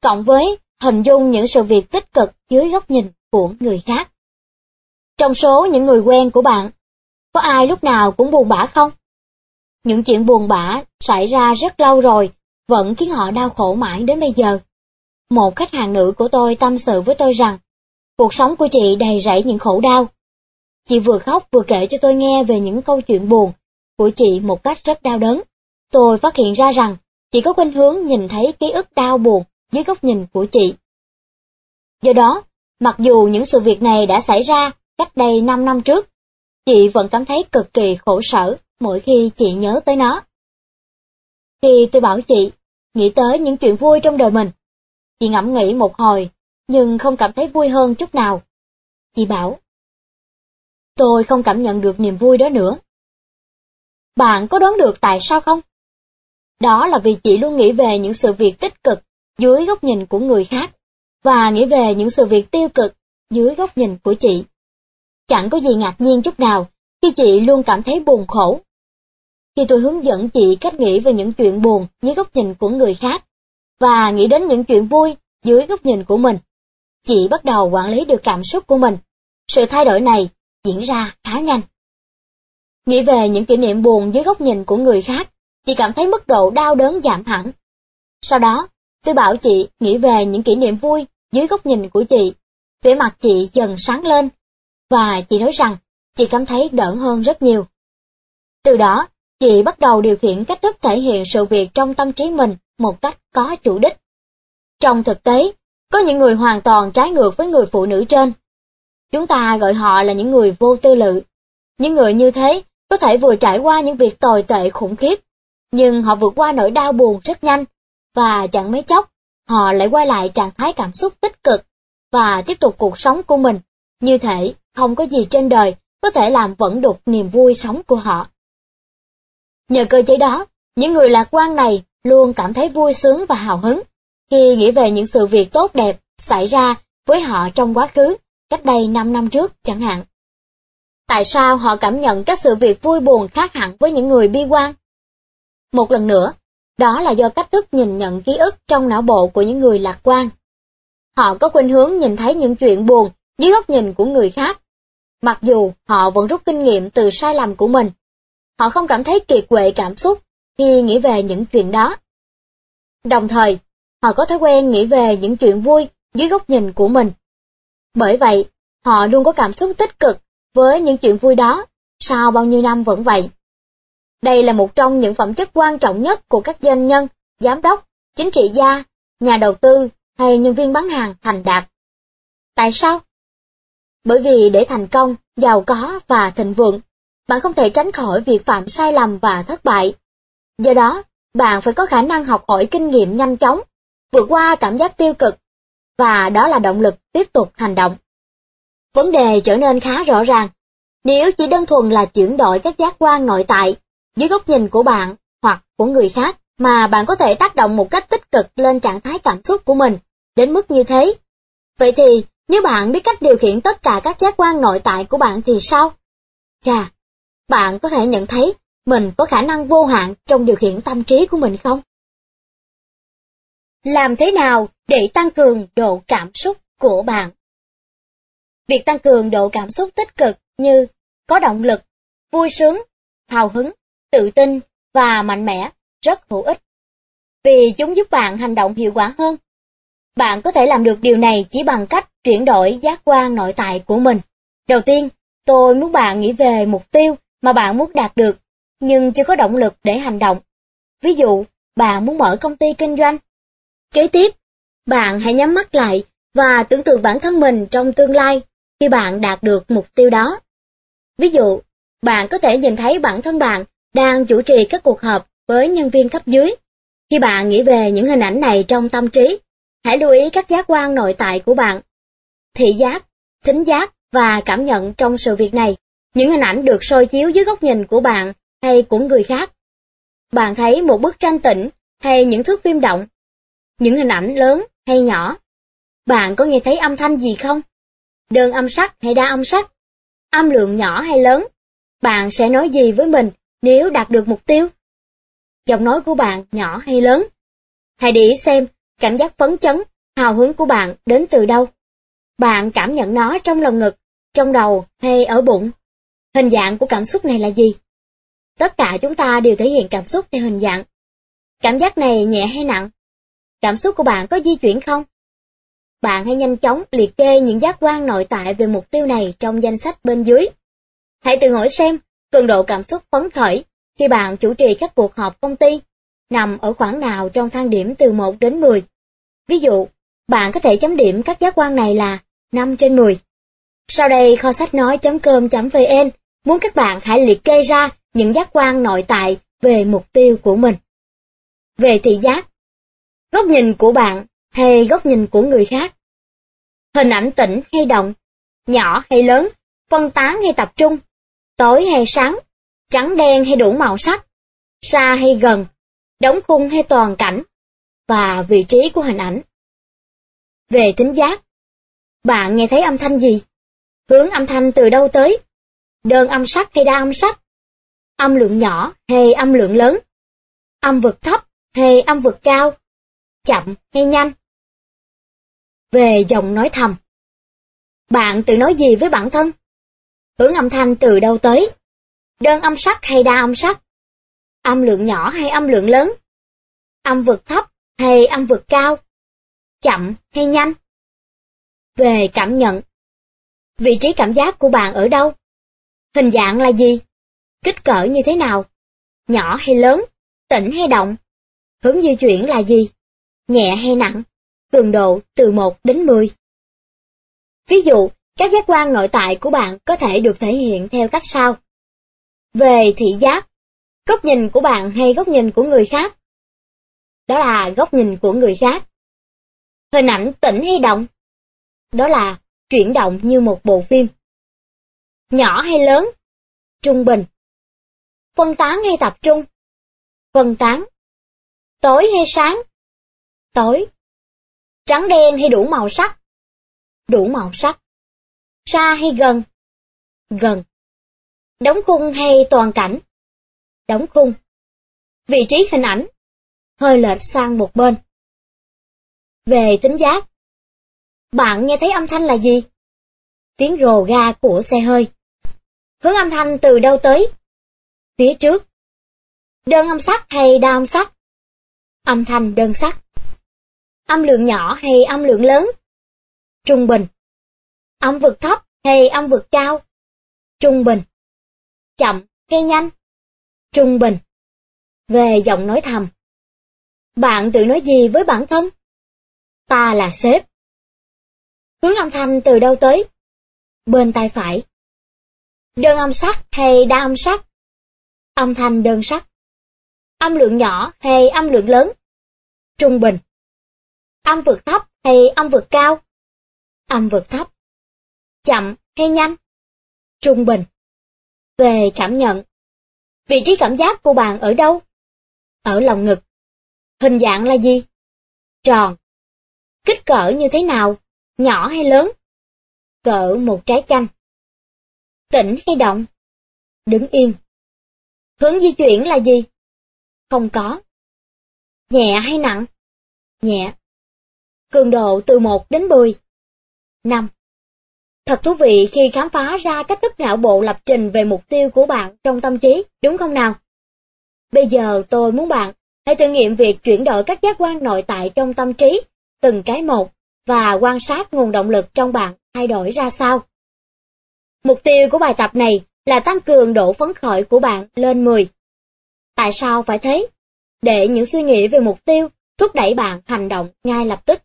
cộng với hình dung những sự việc tích cực dưới góc nhìn của người khác. Trong số những người quen của bạn, có ai lúc nào cũng buồn bã không? Những chuyện buồn bã xảy ra rất lâu rồi, vẫn khiến họ đau khổ mãi đến bây giờ. Một khách hàng nữ của tôi tâm sự với tôi rằng, cuộc sống của chị đầy rẫy những khổ đau. Chị vừa khóc vừa kể cho tôi nghe về những câu chuyện buồn của chị một cách rất đau đớn. Tôi phát hiện ra rằng chị có khuynh hướng nhìn thấy ký ức đau buồn dưới góc nhìn của chị. Do đó, mặc dù những sự việc này đã xảy ra cách đây 5 năm trước, chị vẫn cảm thấy cực kỳ khổ sở mỗi khi chị nhớ tới nó. Khi tôi bảo chị, nghĩ tới những chuyện vui trong đời mình, chị ngẫm nghĩ một hồi, nhưng không cảm thấy vui hơn chút nào. Chị bảo, tôi không cảm nhận được niềm vui đó nữa. Bạn có đoán được tại sao không? Đó là vì chị luôn nghĩ về những sự việc tích cực dưới góc nhìn của người khác, và nghĩ về những sự việc tiêu cực dưới góc nhìn của chị. Chẳng có gì ngạc nhiên chút nào khi chị luôn cảm thấy buồn khổ. Khi tôi hướng dẫn chị cách nghĩ về những chuyện buồn dưới góc nhìn của người khác, và nghĩ đến những chuyện vui dưới góc nhìn của mình, chị bắt đầu quản lý được cảm xúc của mình. Sự thay đổi này diễn ra khá nhanh. Nghĩ về những kỷ niệm buồn dưới góc nhìn của người khác, chị cảm thấy mức độ đau đớn giảm hẳn. Sau đó, tôi bảo chị nghĩ về những kỷ niệm vui dưới góc nhìn của chị. Vẻ mặt chị dần sáng lên, và chị nói rằng chị cảm thấy đỡ hơn rất nhiều. Từ đó, chị bắt đầu điều khiển cách thức thể hiện sự việc trong tâm trí mình một cách có chủ đích. Trong thực tế, có những người hoàn toàn trái ngược với người phụ nữ trên. Chúng ta gọi họ là những người vô tư lự. Những người như thế có thể vừa trải qua những việc tồi tệ khủng khiếp, nhưng họ vượt qua nỗi đau buồn rất nhanh, và chẳng mấy chốc, họ lại quay lại trạng thái cảm xúc tích cực, và tiếp tục cuộc sống của mình, như thể không có gì trên đời có thể làm vẫn đục niềm vui sống của họ. Nhờ cơ chế đó, những người lạc quan này luôn cảm thấy vui sướng và hào hứng khi nghĩ về những sự việc tốt đẹp xảy ra với họ trong quá khứ, cách đây 5 năm trước chẳng hạn. Tại sao họ cảm nhận các sự việc vui buồn khác hẳn với những người bi quan? Một lần nữa, đó là do cách thức nhìn nhận ký ức trong não bộ của những người lạc quan. Họ có khuynh hướng nhìn thấy những chuyện buồn dưới góc nhìn của người khác, mặc dù họ vẫn rút kinh nghiệm từ sai lầm của mình. Họ không cảm thấy kiệt quệ cảm xúc khi nghĩ về những chuyện đó. Đồng thời, họ có thói quen nghĩ về những chuyện vui dưới góc nhìn của mình. Bởi vậy, họ luôn có cảm xúc tích cực với những chuyện vui đó, sau bao nhiêu năm vẫn vậy. Đây là một trong những phẩm chất quan trọng nhất của các doanh nhân, giám đốc, chính trị gia, nhà đầu tư hay nhân viên bán hàng thành đạt. Tại sao? Bởi vì để thành công, giàu có và thịnh vượng, bạn không thể tránh khỏi việc phạm sai lầm và thất bại. Do đó, bạn phải có khả năng học hỏi kinh nghiệm nhanh chóng, vượt qua cảm giác tiêu cực, và đó là động lực tiếp tục hành động. Vấn đề trở nên khá rõ ràng. Nếu chỉ đơn thuần là chuyển đổi các giác quan nội tại dưới góc nhìn của bạn hoặc của người khác mà bạn có thể tác động một cách tích cực lên trạng thái cảm xúc của mình đến mức như thế. Vậy thì, nếu bạn biết cách điều khiển tất cả các giác quan nội tại của bạn thì sao? Chà, bạn có thể nhận thấy mình có khả năng vô hạn trong điều khiển tâm trí của mình không? Làm thế nào để tăng cường độ cảm xúc của bạn? Việc tăng cường độ cảm xúc tích cực như có động lực, vui sướng, hào hứng, tự tin và mạnh mẽ rất hữu ích. Vì chúng giúp bạn hành động hiệu quả hơn. Bạn có thể làm được điều này chỉ bằng cách chuyển đổi giác quan nội tại của mình. Đầu tiên, tôi muốn bạn nghĩ về mục tiêu mà bạn muốn đạt được, nhưng chưa có động lực để hành động. Ví dụ, bạn muốn mở công ty kinh doanh. Kế tiếp, bạn hãy nhắm mắt lại và tưởng tượng bản thân mình trong tương lai khi bạn đạt được mục tiêu đó. Ví dụ, bạn có thể nhìn thấy bản thân bạn đang chủ trì các cuộc họp với nhân viên cấp dưới. Khi bạn nghĩ về những hình ảnh này trong tâm trí, hãy lưu ý các giác quan nội tại của bạn. Thị giác, thính giác và cảm nhận trong sự việc này. Những hình ảnh được soi chiếu dưới góc nhìn của bạn hay của người khác. Bạn thấy một bức tranh tĩnh hay những thước phim động. Những hình ảnh lớn hay nhỏ. Bạn có nghe thấy âm thanh gì không? Đơn âm sắc hay đa âm sắc? Âm lượng nhỏ hay lớn? Bạn sẽ nói gì với mình nếu đạt được mục tiêu? Giọng nói của bạn nhỏ hay lớn? Hãy để ý xem cảm giác phấn chấn, hào hứng của bạn đến từ đâu. Bạn cảm nhận nó trong lòng ngực, trong đầu hay ở bụng. Hình dạng của cảm xúc này là gì? Tất cả chúng ta đều thể hiện cảm xúc theo hình dạng. Cảm giác này nhẹ hay nặng? Cảm xúc của bạn có di chuyển không? Bạn hãy nhanh chóng liệt kê những giác quan nội tại về mục tiêu này trong danh sách bên dưới. Hãy tự hỏi xem cường độ cảm xúc phấn khởi khi bạn chủ trì các cuộc họp công ty nằm ở khoảng nào trong thang điểm từ 1 đến 10. Ví dụ, bạn có thể chấm điểm các giác quan này là 5 trên 10. Sau đây kho sách nói.com.vn muốn các bạn hãy liệt kê ra những giác quan nội tại về mục tiêu của mình. Về thị giác, góc nhìn của bạn hay góc nhìn của người khác. Hình ảnh tĩnh hay động, nhỏ hay lớn, phân tán hay tập trung, tối hay sáng, trắng đen hay đủ màu sắc, xa hay gần, đóng khung hay toàn cảnh, và vị trí của hình ảnh. Về tính giác, bạn nghe thấy âm thanh gì? Hướng âm thanh từ đâu tới? Đơn âm sắc hay đa âm sắc? Âm lượng nhỏ hay âm lượng lớn? Âm vực thấp hay âm vực cao? Chậm hay nhanh? Về giọng nói thầm. Bạn tự nói gì với bản thân? Hướng âm thanh từ đâu tới? Đơn âm sắc hay đa âm sắc? Âm lượng nhỏ hay âm lượng lớn? Âm vực thấp hay âm vực cao? Chậm hay nhanh? Về cảm nhận. Vị trí cảm giác của bạn ở đâu? Hình dạng là gì? Kích cỡ như thế nào? Nhỏ hay lớn? Tĩnh hay động? Hướng di chuyển là gì? Nhẹ hay nặng? Cường độ từ 1 đến 10. Ví dụ, các giác quan nội tại của bạn có thể được thể hiện theo cách sau. Về thị giác, góc nhìn của bạn hay góc nhìn của người khác? Đó là góc nhìn của người khác. Hình ảnh tĩnh hay động? Đó là chuyển động như một bộ phim. Nhỏ hay lớn? Trung bình. Phân tán hay tập trung? Phân tán. Tối hay sáng? Tối. Trắng đen hay đủ màu sắc? Đủ màu sắc. Xa hay gần? Gần. Đóng khung hay toàn cảnh? Đóng khung. Vị trí hình ảnh. Hơi lệch sang một bên. Về tính giác. Bạn nghe thấy âm thanh là gì? Tiếng rồ ga của xe hơi. Hướng âm thanh từ đâu tới? Phía trước. Đơn âm sắc hay đa âm sắc? Âm thanh đơn sắc. Âm lượng nhỏ hay âm lượng lớn? Trung bình. Âm vực thấp hay âm vực cao? Trung bình. Chậm hay nhanh? Trung bình. Về giọng nói thầm. Bạn tự nói gì với bản thân? Ta là sếp. Hướng âm thanh từ đâu tới? Bên tay phải. Đơn âm sắc hay đa âm sắc? Âm thanh đơn sắc. Âm lượng nhỏ hay âm lượng lớn? Trung bình. Âm vượt thấp hay âm vượt cao? Âm vượt thấp. Chậm hay nhanh? Trung bình. Về cảm nhận. Vị trí cảm giác của bạn ở đâu? Ở lòng ngực. Hình dạng là gì? Tròn. Kích cỡ như thế nào? Nhỏ hay lớn? Cỡ một trái chanh. Tĩnh hay động? Đứng yên. Hướng di chuyển là gì? Không có. Nhẹ hay nặng? Nhẹ. Cường độ từ 1 đến 10. 5. Thật thú vị khi khám phá ra cách thức não bộ lập trình về mục tiêu của bạn trong tâm trí, đúng không nào? Bây giờ tôi muốn bạn hãy thử nghiệm việc chuyển đổi các giác quan nội tại trong tâm trí, từng cái một, và quan sát nguồn động lực trong bạn thay đổi ra sao. Mục tiêu của bài tập này là tăng cường độ phấn khởi của bạn lên 10. Tại sao phải thế? Để những suy nghĩ về mục tiêu thúc đẩy bạn hành động ngay lập tức.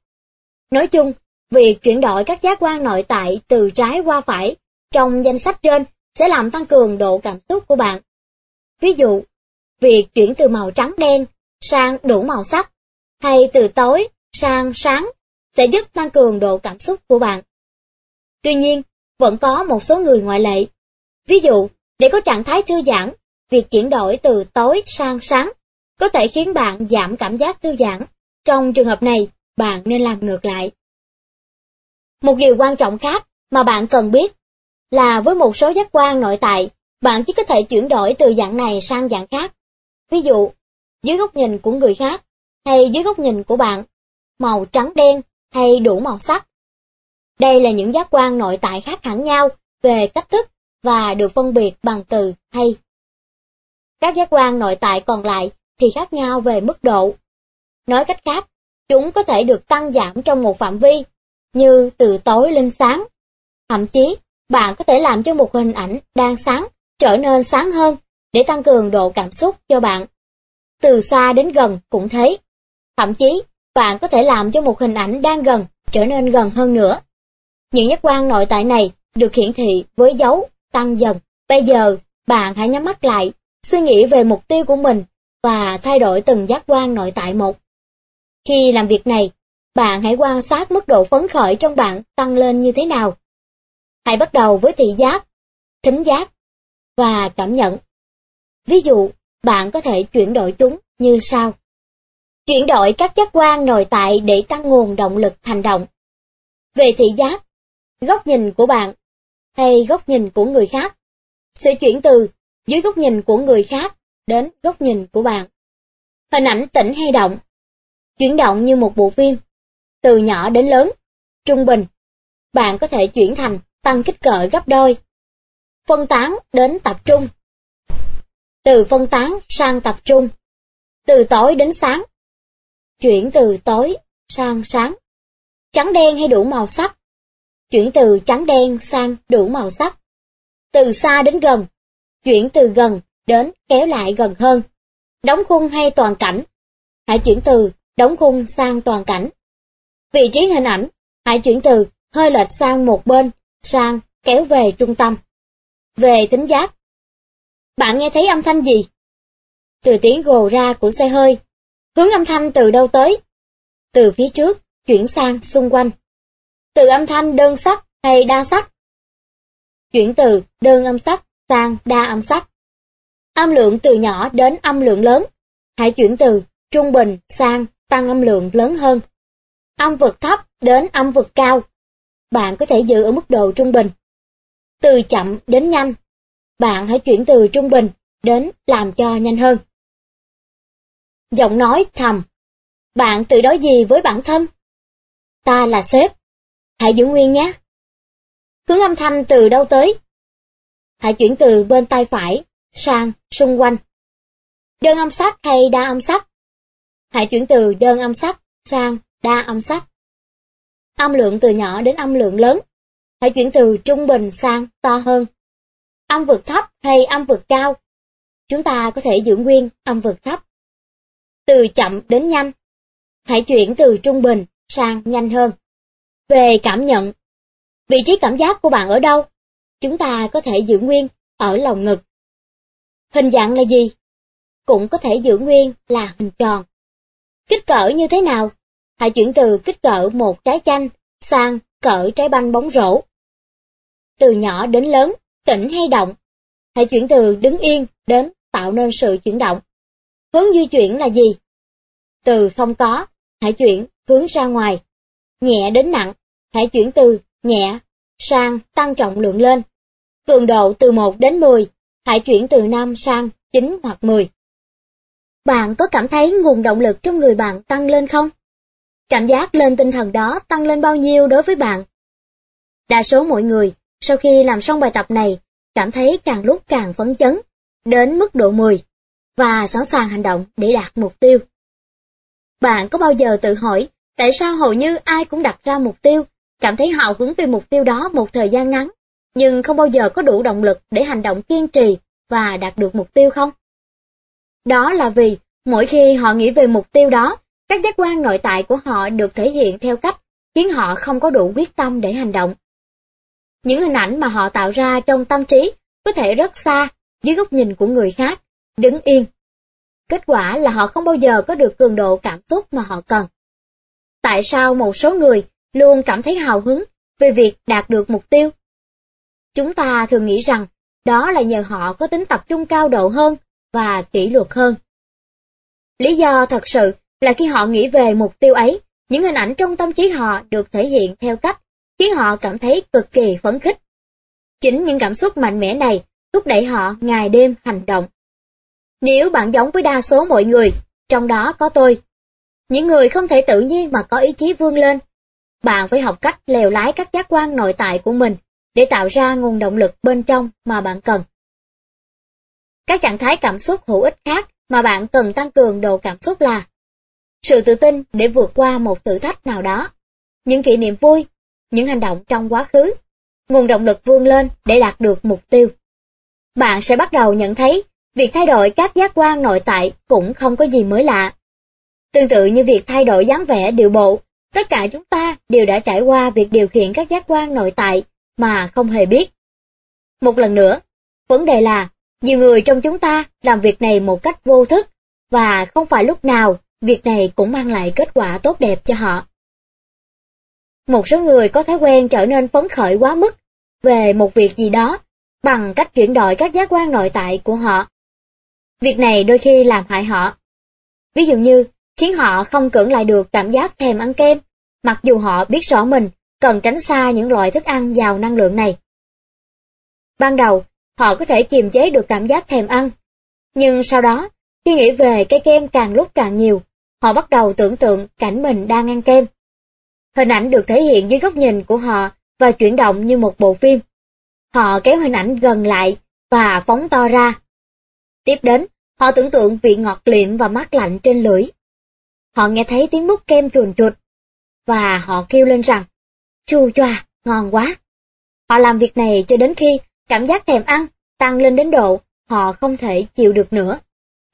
Nói chung, việc chuyển đổi các giác quan nội tại từ trái qua phải trong danh sách trên sẽ làm tăng cường độ cảm xúc của bạn. Ví dụ, việc chuyển từ màu trắng đen sang đủ màu sắc, hay từ tối sang sáng sẽ giúp tăng cường độ cảm xúc của bạn. Tuy nhiên, vẫn có một số người ngoại lệ. Ví dụ, để có trạng thái thư giãn, việc chuyển đổi từ tối sang sáng có thể khiến bạn giảm cảm giác thư giãn. Trong trường hợp này, bạn nên làm ngược lại. Một điều quan trọng khác mà bạn cần biết là với một số giác quan nội tại, bạn chỉ có thể chuyển đổi từ dạng này sang dạng khác. Ví dụ, dưới góc nhìn của người khác, hay dưới góc nhìn của bạn, màu trắng đen hay đủ màu sắc. Đây là những giác quan nội tại khác hẳn nhau về cách thức và được phân biệt bằng từ hay. Các giác quan nội tại còn lại thì khác nhau về mức độ. Nói cách khác, chúng có thể được tăng giảm trong một phạm vi, như từ tối lên sáng. Thậm chí, bạn có thể làm cho một hình ảnh đang sáng trở nên sáng hơn để tăng cường độ cảm xúc cho bạn. Từ xa đến gần cũng thế. Thậm chí, bạn có thể làm cho một hình ảnh đang gần trở nên gần hơn nữa. Những giác quan nội tại này được hiển thị với dấu tăng dần. Bây giờ, bạn hãy nhắm mắt lại, suy nghĩ về mục tiêu của mình và thay đổi từng giác quan nội tại một. Khi làm việc này, bạn hãy quan sát mức độ phấn khởi trong bạn tăng lên như thế nào. Hãy bắt đầu với thị giác, thính giác và cảm nhận. Ví dụ, bạn có thể chuyển đổi chúng như sau. Chuyển đổi các giác quan nội tại để tăng nguồn động lực hành động. Về thị giác, góc nhìn của bạn hay góc nhìn của người khác sẽ chuyển từ dưới góc nhìn của người khác đến góc nhìn của bạn. Hình ảnh tĩnh hay động, chuyển động như một bộ phim, từ nhỏ đến lớn, trung bình, bạn có thể chuyển thành tăng kích cỡ gấp đôi. Phân tán đến tập trung. Từ phân tán sang tập trung. Từ tối đến sáng. Chuyển từ tối sang sáng. Trắng đen hay đủ màu sắc. Chuyển từ trắng đen sang đủ màu sắc. Từ xa đến gần. Chuyển từ gần đến kéo lại gần hơn. Đóng khung hay toàn cảnh? Hãy chuyển từ đóng khung sang toàn cảnh. Vị trí hình ảnh, hãy chuyển từ hơi lệch sang một bên, sang kéo về trung tâm. Về tính giác. Bạn nghe thấy âm thanh gì? Từ tiếng gồ ra của xe hơi. Hướng âm thanh từ đâu tới? Từ phía trước, chuyển sang xung quanh. Từ âm thanh đơn sắc hay đa sắc? Chuyển từ đơn âm sắc sang đa âm sắc. Âm lượng từ nhỏ đến âm lượng lớn. Hãy chuyển từ trung bình sang tăng âm lượng lớn hơn. Âm vực thấp đến âm vực cao. Bạn có thể giữ ở mức độ trung bình. Từ chậm đến nhanh. bạn hãy chuyển từ trung bình đến làm cho nhanh hơn. Giọng nói thầm. Bạn tự đối gì với bản thân? Ta là sếp. Hãy giữ nguyên nhé. Hướng âm thanh từ đâu tới? Hãy chuyển từ bên tay phải sang xung quanh. Đơn âm sắc hay đa âm sắc? Hãy chuyển từ đơn âm sắc sang đa âm sắc. Âm lượng từ nhỏ đến âm lượng lớn. Hãy chuyển từ trung bình sang to hơn. Âm vực thấp hay âm vực cao? Chúng ta có thể giữ nguyên âm vực thấp. Từ chậm đến nhanh. Hãy chuyển từ trung bình sang nhanh hơn. Về cảm nhận, vị trí cảm giác của bạn ở đâu? Chúng ta có thể giữ nguyên ở lồng ngực. Hình dạng là gì? Cũng có thể giữ nguyên là hình tròn. Kích cỡ như thế nào? Hãy chuyển từ kích cỡ một trái chanh sang cỡ trái banh bóng rổ. Từ nhỏ đến lớn, tĩnh hay động. Hãy chuyển từ đứng yên đến tạo nên sự chuyển động. Hướng di chuyển là gì? Từ không có, hãy chuyển hướng ra ngoài. Nhẹ đến nặng, hãy chuyển từ nhẹ sang tăng trọng lượng lên. Cường độ từ 1 đến 10, hãy chuyển từ 5 sang 9 hoặc 10. Bạn có cảm thấy nguồn động lực trong người bạn tăng lên không? Cảm giác lên tinh thần đó tăng lên bao nhiêu đối với bạn? Đa số mọi người, sau khi làm xong bài tập này, cảm thấy càng lúc càng phấn chấn, đến mức độ 10, và sẵn sàng hành động để đạt mục tiêu. Bạn có bao giờ tự hỏi, tại sao hầu như ai cũng đặt ra mục tiêu, cảm thấy hào hứng về mục tiêu đó một thời gian ngắn, nhưng không bao giờ có đủ động lực để hành động kiên trì và đạt được mục tiêu không? Đó là vì, mỗi khi họ nghĩ về mục tiêu đó, các giác quan nội tại của họ được thể hiện theo cách khiến họ không có đủ quyết tâm để hành động. Những hình ảnh mà họ tạo ra trong tâm trí có thể rất xa dưới góc nhìn của người khác, đứng yên. Kết quả là họ không bao giờ có được cường độ cảm xúc mà họ cần. Tại sao một số người luôn cảm thấy hào hứng về việc đạt được mục tiêu? Chúng ta thường nghĩ rằng đó là nhờ họ có tính tập trung cao độ hơn và kỷ luật hơn. Lý do thật sự là khi họ nghĩ về mục tiêu ấy, những hình ảnh trong tâm trí họ được thể hiện theo cách khiến họ cảm thấy cực kỳ phấn khích. Chính những cảm xúc mạnh mẽ này thúc đẩy họ ngày đêm hành động. Nếu bạn giống với đa số mọi người, trong đó có tôi, những người không thể tự nhiên mà có ý chí vươn lên, bạn phải học cách lèo lái các giác quan nội tại của mình để tạo ra nguồn động lực bên trong mà bạn cần. Các trạng thái cảm xúc hữu ích khác mà bạn cần tăng cường độ cảm xúc là sự tự tin để vượt qua một thử thách nào đó, những kỷ niệm vui, những hành động trong quá khứ, nguồn động lực vươn lên để đạt được mục tiêu. Bạn sẽ bắt đầu nhận thấy việc thay đổi các giác quan nội tại cũng không có gì mới lạ. Tương tự như việc thay đổi dáng vẻ điệu bộ, tất cả chúng ta đều đã trải qua việc điều khiển các giác quan nội tại mà không hề biết. Một lần nữa, vấn đề là nhiều người trong chúng ta làm việc này một cách vô thức và không phải lúc nào việc này cũng mang lại kết quả tốt đẹp cho họ. Một số người có thói quen trở nên phấn khởi quá mức về một việc gì đó bằng cách chuyển đổi các giác quan nội tại của họ. Việc này đôi khi làm hại họ. Ví dụ như, khiến họ không cưỡng lại được cảm giác thèm ăn kem, mặc dù họ biết rõ mình cần tránh xa những loại thức ăn giàu năng lượng này. Ban đầu, họ có thể kiềm chế được cảm giác thèm ăn. Nhưng sau đó, khi nghĩ về cây kem càng lúc càng nhiều, họ bắt đầu tưởng tượng cảnh mình đang ăn kem. Hình ảnh được thể hiện dưới góc nhìn của họ và chuyển động như một bộ phim. Họ kéo hình ảnh gần lại và phóng to ra. Tiếp đến, họ tưởng tượng vị ngọt liệm và mát lạnh trên lưỡi. Họ nghe thấy tiếng mút kem chuồn chuột, và họ kêu lên rằng, chu choa, ngon quá. Họ làm việc này cho đến khi cảm giác thèm ăn tăng lên đến độ họ không thể chịu được nữa.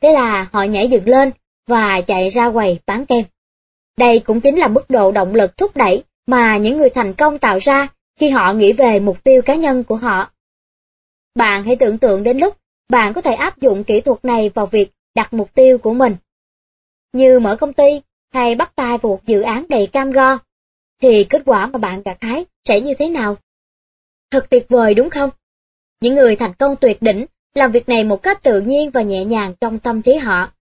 Thế là họ nhảy dựng lên và chạy ra quầy bán kem. Đây cũng chính là mức độ động lực thúc đẩy mà những người thành công tạo ra khi họ nghĩ về mục tiêu cá nhân của họ. Bạn hãy tưởng tượng đến lúc bạn có thể áp dụng kỹ thuật này vào việc đặt mục tiêu của mình. Như mở công ty hay bắt tay vào một dự án đầy cam go, thì kết quả mà bạn gặt hái sẽ như thế nào? Thật tuyệt vời đúng không? Những người thành công tuyệt đỉnh làm việc này một cách tự nhiên và nhẹ nhàng trong tâm trí họ.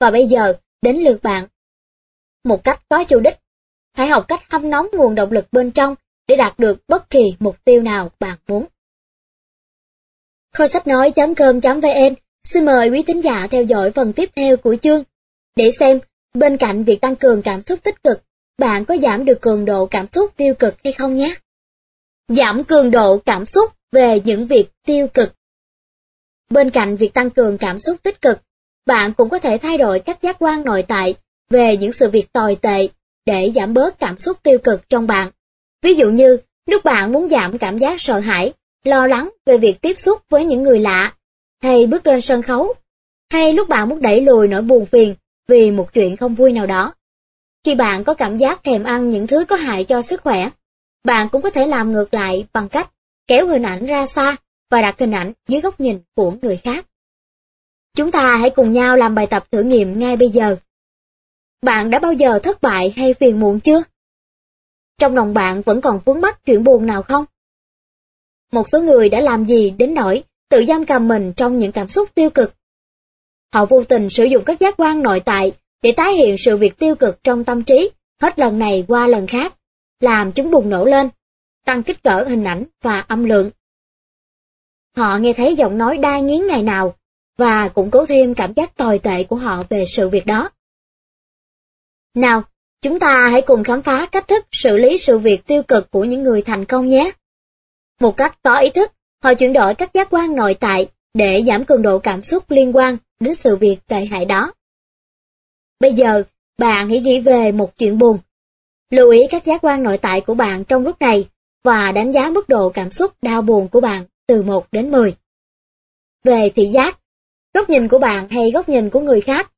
Và bây giờ, đến lượt bạn. Một cách có chủ đích, hãy học cách hâm nóng nguồn động lực bên trong để đạt được bất kỳ mục tiêu nào bạn muốn. Kho sách nói.com.vn xin mời quý thính giả theo dõi phần tiếp theo của chương. Để xem, bên cạnh việc tăng cường cảm xúc tích cực, bạn có giảm được cường độ cảm xúc tiêu cực hay không nhé? Giảm cường độ cảm xúc về những việc tiêu cực. Bên cạnh việc tăng cường cảm xúc tích cực, bạn cũng có thể thay đổi cách giác quan nội tại về những sự việc tồi tệ để giảm bớt cảm xúc tiêu cực trong bạn. Ví dụ như, lúc bạn muốn giảm cảm giác sợ hãi, lo lắng về việc tiếp xúc với những người lạ, hay bước lên sân khấu, hay lúc bạn muốn đẩy lùi nỗi buồn phiền vì một chuyện không vui nào đó. Khi bạn có cảm giác thèm ăn những thứ có hại cho sức khỏe, bạn cũng có thể làm ngược lại bằng cách kéo hình ảnh ra xa và đặt hình ảnh dưới góc nhìn của người khác. Chúng ta hãy cùng nhau làm bài tập thử nghiệm ngay bây giờ. Bạn đã bao giờ thất bại hay phiền muộn chưa? Trong lòng bạn vẫn còn vướng mắc chuyện buồn nào không? Một số người đã làm gì đến nỗi tự giam cầm mình trong những cảm xúc tiêu cực. Họ vô tình sử dụng các giác quan nội tại để tái hiện sự việc tiêu cực trong tâm trí, hết lần này qua lần khác, làm chúng bùng nổ lên, tăng kích cỡ hình ảnh và âm lượng. Họ nghe thấy giọng nói đa nghiến ngày nào, và củng cố thêm cảm giác tồi tệ của họ về sự việc đó. Nào, chúng ta hãy cùng khám phá cách thức xử lý sự việc tiêu cực của những người thành công nhé. Một cách có ý thức, họ chuyển đổi các giác quan nội tại để giảm cường độ cảm xúc liên quan đến sự việc tệ hại đó. Bây giờ, bạn hãy nghĩ về một chuyện buồn. Lưu ý các giác quan nội tại của bạn trong lúc này và đánh giá mức độ cảm xúc đau buồn của bạn từ 1 đến 10. Về thị giác, góc nhìn của bạn hay góc nhìn của người khác?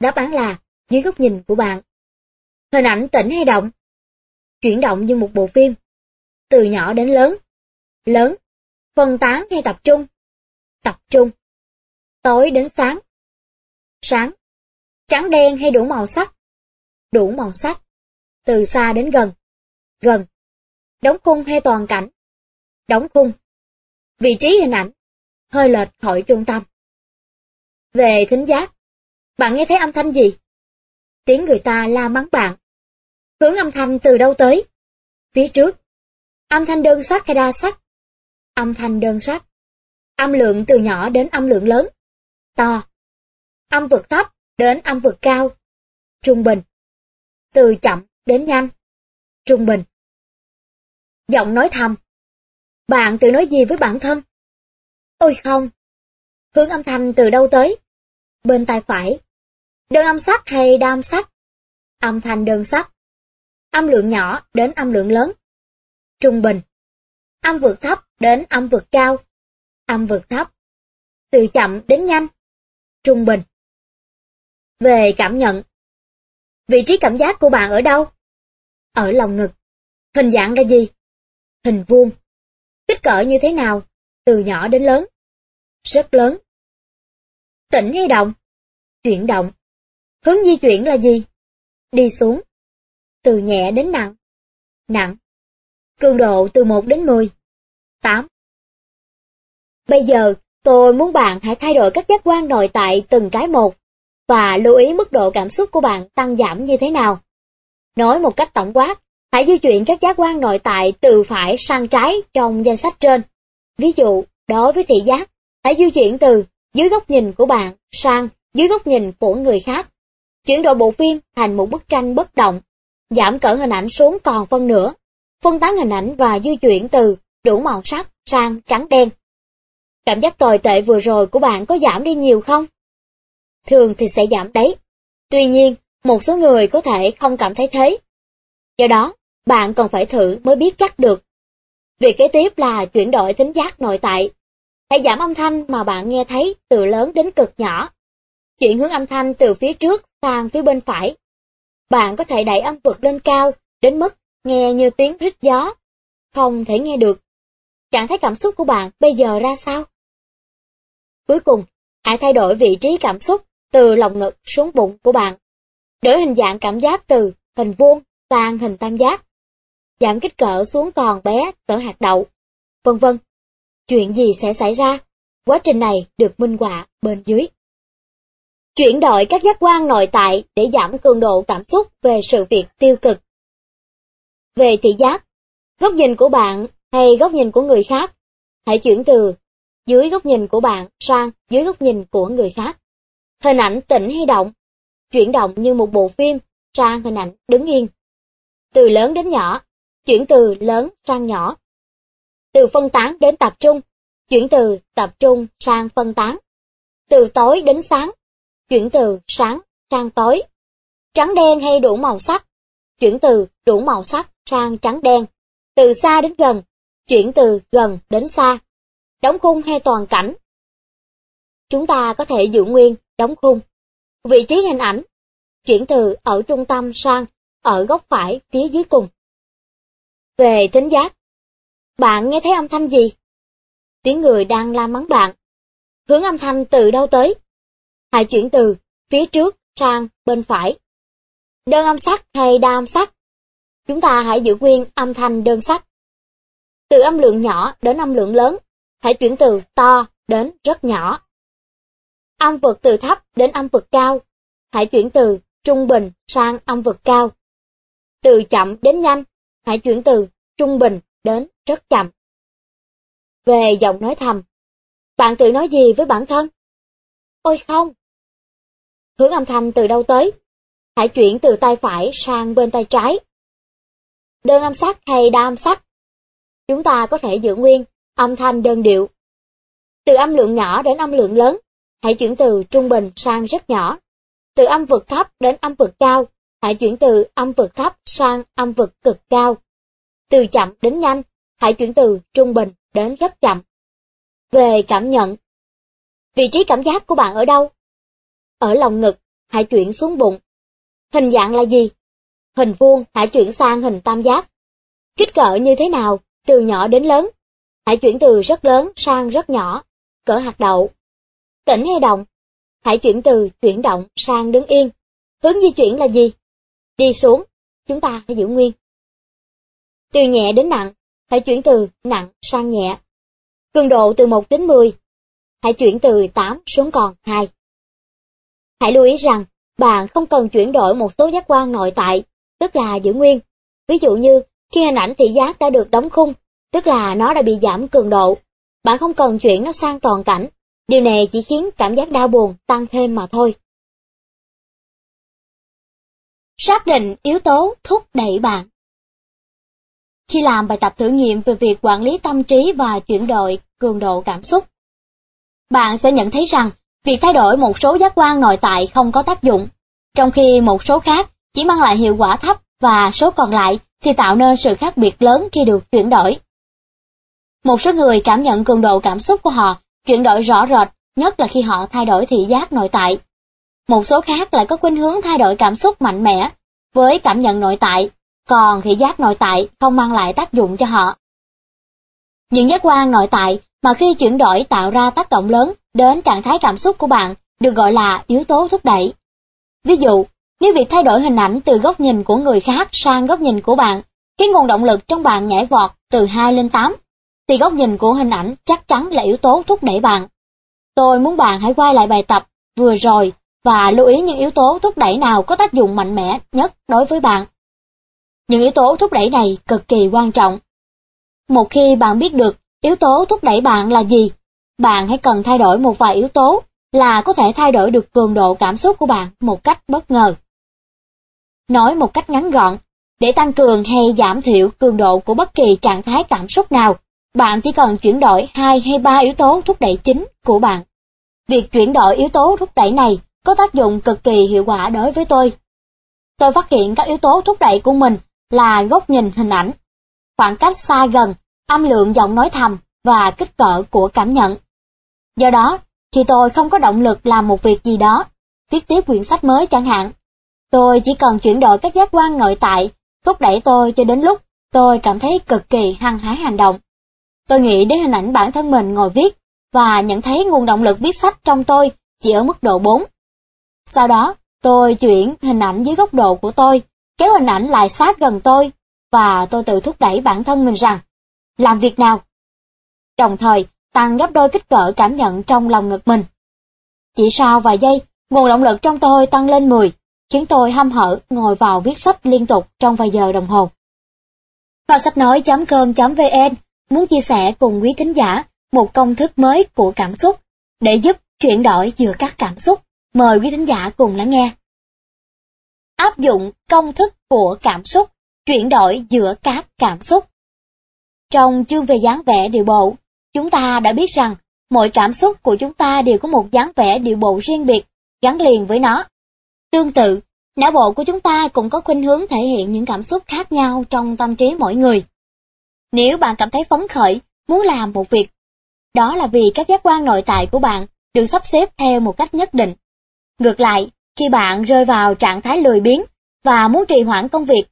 Đáp án là dưới góc nhìn của bạn. Hình ảnh tĩnh hay động? Chuyển động như một bộ phim. Từ nhỏ đến lớn. Lớn. Phân tán hay tập trung? Tập trung. Tối đến sáng. Sáng. Trắng đen hay đủ màu sắc? Đủ màu sắc. Từ xa đến gần. Gần. Đóng khung hay toàn cảnh? Đóng khung. Vị trí hình ảnh. Hơi lệch khỏi trung tâm. Về thính giác. Bạn nghe thấy âm thanh gì? Tiếng người ta la mắng bạn. Hướng âm thanh từ đâu tới? Phía trước. Âm thanh đơn sắc hay đa sắc? Âm thanh đơn sắc. Âm lượng từ nhỏ đến âm lượng lớn. To. Âm vực thấp đến âm vực cao. Trung bình. Từ chậm đến nhanh. Trung bình. Giọng nói thầm. Bạn tự nói gì với bản thân? Ôi không. Hướng âm thanh từ đâu tới? Bên tay phải. Đơn âm sắc hay đam sắc? Âm thanh đơn sắc. Âm lượng nhỏ đến âm lượng lớn. Trung bình. Âm vượt thấp đến âm vượt cao. Âm vượt thấp. Từ chậm đến nhanh. Trung bình. Về cảm nhận. Vị trí cảm giác của bạn ở đâu? Ở lòng ngực. Hình dạng là gì? Hình vuông. Kích cỡ như thế nào? Từ nhỏ đến lớn. Rất lớn. Tĩnh hay động? Chuyển động. Hướng di chuyển là gì? Đi xuống. Từ nhẹ đến nặng. Nặng. Cường độ từ 1 đến 10. 8. Bây giờ, tôi muốn bạn hãy thay đổi các giác quan nội tại từng cái một, và lưu ý mức độ cảm xúc của bạn tăng giảm như thế nào. Nói một cách tổng quát, hãy di chuyển các giác quan nội tại từ phải sang trái trong danh sách trên. Ví dụ, đối với thị giác, hãy di chuyển từ dưới góc nhìn của bạn sang dưới góc nhìn của người khác. Chuyển đổi bộ phim thành một bức tranh bất động, giảm cỡ hình ảnh xuống còn phân nửa, phân tán hình ảnh và di chuyển từ đủ màu sắc sang trắng đen. Cảm giác tồi tệ vừa rồi của bạn có giảm đi nhiều không? Thường thì sẽ giảm đấy. Tuy nhiên, một số người có thể không cảm thấy thế. Do đó, bạn còn phải thử mới biết chắc được. Việc kế tiếp là chuyển đổi tính giác nội tại. Hãy giảm âm thanh mà bạn nghe thấy từ lớn đến cực nhỏ. Chuyển hướng âm thanh từ phía trước sang phía bên phải. Bạn có thể đẩy âm vực lên cao, đến mức nghe như tiếng rít gió. Không thể nghe được. Trạng thái cảm xúc của bạn bây giờ ra sao? Cuối cùng, hãy thay đổi vị trí cảm xúc từ lòng ngực xuống bụng của bạn. Đổi hình dạng cảm giác từ hình vuông sang hình tam giác. Giảm kích cỡ xuống còn bé cỡ hạt đậu, vân vân. Chuyện gì sẽ xảy ra? Quá trình này được minh họa bên dưới. Chuyển đổi các giác quan nội tại để giảm cường độ cảm xúc về sự việc tiêu cực. Về thị giác, góc nhìn của bạn hay góc nhìn của người khác, hãy chuyển từ dưới góc nhìn của bạn sang dưới góc nhìn của người khác. Hình ảnh tĩnh hay động, chuyển động như một bộ phim sang hình ảnh đứng yên. Từ lớn đến nhỏ, chuyển từ lớn sang nhỏ. Từ phân tán đến tập trung, chuyển từ tập trung sang phân tán. Từ tối đến sáng, chuyển từ sáng sang tối. Trắng đen hay đủ màu sắc, chuyển từ đủ màu sắc sang trắng đen. Từ xa đến gần, chuyển từ gần đến xa. Đóng khung hay toàn cảnh. Chúng ta có thể giữ nguyên đóng khung. Vị trí hình ảnh, chuyển từ ở trung tâm sang ở góc phải phía dưới cùng. Về thính giác, bạn nghe thấy âm thanh gì? Tiếng người đang la mắng bạn. Hướng âm thanh từ đâu tới? Hãy chuyển từ phía trước sang bên phải. Đơn âm sắc hay đa âm sắc? Chúng ta hãy giữ nguyên âm thanh đơn sắc. Từ âm lượng nhỏ đến âm lượng lớn, hãy chuyển từ to đến rất nhỏ. Âm vực từ thấp đến âm vực cao, hãy chuyển từ trung bình sang âm vực cao. Từ chậm đến nhanh, hãy chuyển từ trung bình đến rất chậm. Về giọng nói thầm, bạn tự nói gì với bản thân? Ôi không! Hướng âm thanh từ đâu tới? Hãy chuyển từ tay phải sang bên tay trái. Đơn âm sắc hay đa âm sắc? Chúng ta có thể giữ nguyên âm thanh đơn điệu. Từ âm lượng nhỏ đến âm lượng lớn, hãy chuyển từ trung bình sang rất nhỏ. Từ âm vực thấp đến âm vực cao, hãy chuyển từ âm vực thấp sang âm vực cực cao. Từ chậm đến nhanh, hãy chuyển từ trung bình đến rất chậm. Về cảm nhận Vị trí cảm giác của bạn ở đâu? Ở lòng ngực, hãy chuyển xuống bụng. Hình dạng là gì? Hình vuông, hãy chuyển sang hình tam giác. Kích cỡ như thế nào, từ nhỏ đến lớn? Hãy chuyển từ rất lớn sang rất nhỏ, cỡ hạt đậu. Tỉnh hay động? Hãy chuyển từ chuyển động sang đứng yên. Hướng di chuyển là gì? Đi xuống, chúng ta phải giữ nguyên. Từ nhẹ đến nặng, hãy chuyển từ nặng sang nhẹ. Cường độ từ 1 đến 10, hãy chuyển từ 8 xuống còn 2. Hãy lưu ý rằng, bạn không cần chuyển đổi một số giác quan nội tại, tức là giữ nguyên. Ví dụ như, khi hình ảnh thị giác đã được đóng khung, tức là nó đã bị giảm cường độ, bạn không cần chuyển nó sang toàn cảnh, điều này chỉ khiến cảm giác đau buồn tăng thêm mà thôi. Xác định yếu tố thúc đẩy bạn Khi làm bài tập thử nghiệm về việc quản lý tâm trí và chuyển đổi cường độ cảm xúc, bạn sẽ nhận thấy rằng việc thay đổi một số giác quan nội tại không có tác dụng, trong khi một số khác chỉ mang lại hiệu quả thấp và số còn lại thì tạo nên sự khác biệt lớn khi được chuyển đổi. Một số người cảm nhận cường độ cảm xúc của họ chuyển đổi rõ rệt, nhất là khi họ thay đổi thị giác nội tại. Một số khác lại có khuynh hướng thay đổi cảm xúc mạnh mẽ với cảm nhận nội tại, còn thị giác nội tại không mang lại tác dụng cho họ. Những giác quan nội tại mà khi chuyển đổi tạo ra tác động lớn đến trạng thái cảm xúc của bạn được gọi là yếu tố thúc đẩy. Ví dụ, nếu việc thay đổi hình ảnh từ góc nhìn của người khác sang góc nhìn của bạn khiến nguồn động lực trong bạn nhảy vọt từ 2 lên 8, thì góc nhìn của hình ảnh chắc chắn là yếu tố thúc đẩy bạn. Tôi muốn bạn hãy quay lại bài tập vừa rồi và lưu ý những yếu tố thúc đẩy nào có tác dụng mạnh mẽ nhất đối với bạn. Những yếu tố thúc đẩy này cực kỳ quan trọng. Một khi bạn biết được yếu tố thúc đẩy bạn là gì, bạn hãy cần thay đổi một vài yếu tố là có thể thay đổi được cường độ cảm xúc của bạn một cách bất ngờ. Nói một cách ngắn gọn, để tăng cường hay giảm thiểu cường độ của bất kỳ trạng thái cảm xúc nào, bạn chỉ cần chuyển đổi hai hay ba yếu tố thúc đẩy chính của bạn. Việc chuyển đổi yếu tố thúc đẩy này có tác dụng cực kỳ hiệu quả đối với tôi. Tôi phát hiện các yếu tố thúc đẩy của mình là góc nhìn hình ảnh, khoảng cách xa gần, âm lượng giọng nói thầm và kích cỡ của cảm nhận. Do đó, khi tôi không có động lực làm một việc gì đó, viết tiếp quyển sách mới chẳng hạn, tôi chỉ cần chuyển đổi các giác quan nội tại, thúc đẩy tôi cho đến lúc tôi cảm thấy cực kỳ hăng hái hành động. Tôi nghĩ đến hình ảnh bản thân mình ngồi viết và nhận thấy nguồn động lực viết sách trong tôi chỉ ở mức độ 4. Sau đó, tôi chuyển hình ảnh dưới góc độ của tôi, kéo hình ảnh lại sát gần tôi và tôi tự thúc đẩy bản thân mình rằng làm việc nào. Đồng thời, tăng gấp đôi kích cỡ cảm nhận trong lòng ngực mình. Chỉ sau vài giây, nguồn động lực trong tôi tăng lên 10, khiến tôi hâm hở ngồi vào viết sách liên tục trong vài giờ đồng hồ. Kho sách nói.com.vn muốn chia sẻ cùng quý thính giả một công thức mới của cảm xúc để giúp chuyển đổi giữa các cảm xúc. Mời quý thính giả cùng lắng nghe. Áp dụng công thức của cảm xúc, chuyển đổi giữa các cảm xúc. Trong chương về dáng vẻ điệu bộ, chúng ta đã biết rằng mọi cảm xúc của chúng ta đều có một dáng vẻ điệu bộ riêng biệt, gắn liền với nó. Tương tự, não bộ của chúng ta cũng có khuynh hướng thể hiện những cảm xúc khác nhau trong tâm trí mỗi người. Nếu bạn cảm thấy phấn khởi, muốn làm một việc, đó là vì các giác quan nội tại của bạn được sắp xếp theo một cách nhất định. Ngược lại, khi bạn rơi vào trạng thái lười biếng và muốn trì hoãn công việc,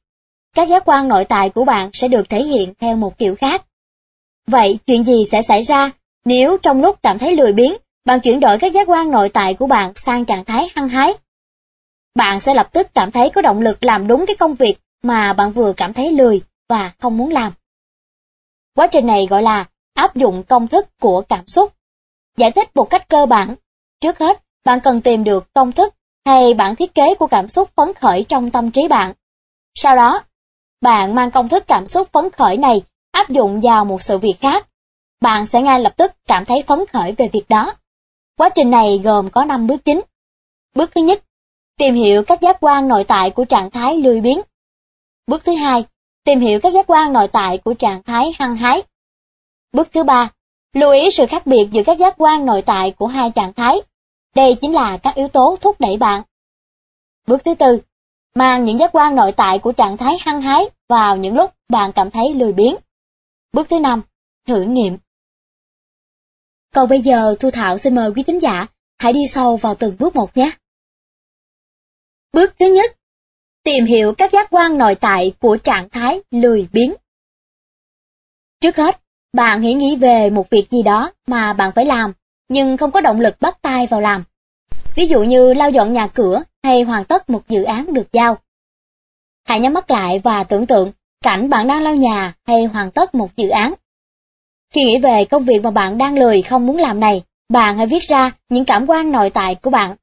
các giác quan nội tại của bạn sẽ được thể hiện theo một kiểu khác. Vậy chuyện gì sẽ xảy ra nếu trong lúc cảm thấy lười biếng, bạn chuyển đổi các giác quan nội tại của bạn sang trạng thái hăng hái? Bạn sẽ lập tức cảm thấy có động lực làm đúng cái công việc mà bạn vừa cảm thấy lười và không muốn làm. Quá trình này gọi là áp dụng công thức của cảm xúc. Giải thích một cách cơ bản. Trước hết, bạn cần tìm được công thức hay bản thiết kế của cảm xúc phấn khởi trong tâm trí bạn. Sau đó, bạn mang công thức cảm xúc phấn khởi này áp dụng vào một sự việc khác. Bạn sẽ ngay lập tức cảm thấy phấn khởi về việc đó. Quá trình này gồm có 5 bước chính. Bước thứ nhất, tìm hiểu các giác quan nội tại của trạng thái lười biếng. Bước thứ hai, tìm hiểu các giác quan nội tại của trạng thái hăng hái. Bước thứ ba, lưu ý sự khác biệt giữa các giác quan nội tại của hai trạng thái. Đây chính là các yếu tố thúc đẩy bạn. Bước thứ tư, mang những giác quan nội tại của trạng thái hăng hái vào những lúc bạn cảm thấy lười biếng. Bước thứ năm, thử nghiệm. Còn bây giờ Thu Thảo xin mời quý tín giả hãy đi sâu vào từng bước một nhé. Bước thứ nhất, tìm hiểu các giác quan nội tại của trạng thái lười biếng. Trước hết, bạn hãy nghĩ về một việc gì đó mà bạn phải làm, nhưng không có động lực bắt tay vào làm. Ví dụ như lau dọn nhà cửa hay hoàn tất một dự án được giao. Hãy nhắm mắt lại và tưởng tượng cảnh bạn đang lau nhà hay hoàn tất một dự án. Khi nghĩ về công việc mà bạn đang lười không muốn làm này, bạn hãy viết ra những cảm quan nội tại của bạn.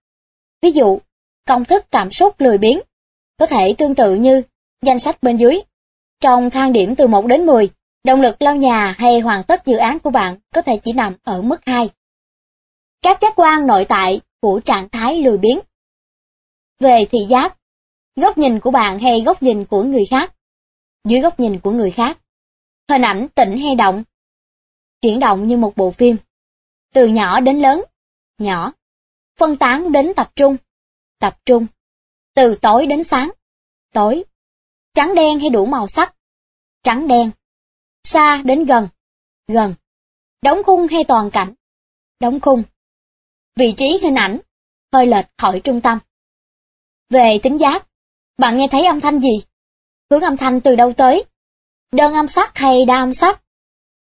Ví dụ, công thức cảm xúc lười biếng, có thể tương tự như danh sách bên dưới. Trong thang điểm từ 1 đến 10, động lực lau nhà hay hoàn tất dự án của bạn có thể chỉ nằm ở mức 2. Các giác quan nội tại của trạng thái lười biếng. Về thị giác, góc nhìn của bạn hay góc nhìn của người khác. Dưới góc nhìn của người khác, hình ảnh tĩnh hay động. Chuyển động như một bộ phim. Từ nhỏ đến lớn, nhỏ. Phân tán đến tập trung, tập trung. Từ tối đến sáng, tối. Trắng đen hay đủ màu sắc, trắng đen. Xa đến gần, gần. Đóng khung hay toàn cảnh, đóng khung. Vị trí hình ảnh, hơi lệch khỏi trung tâm. Về tính giác, bạn nghe thấy âm thanh gì? Hướng âm thanh từ đâu tới? Đơn âm sắc hay đa âm sắc?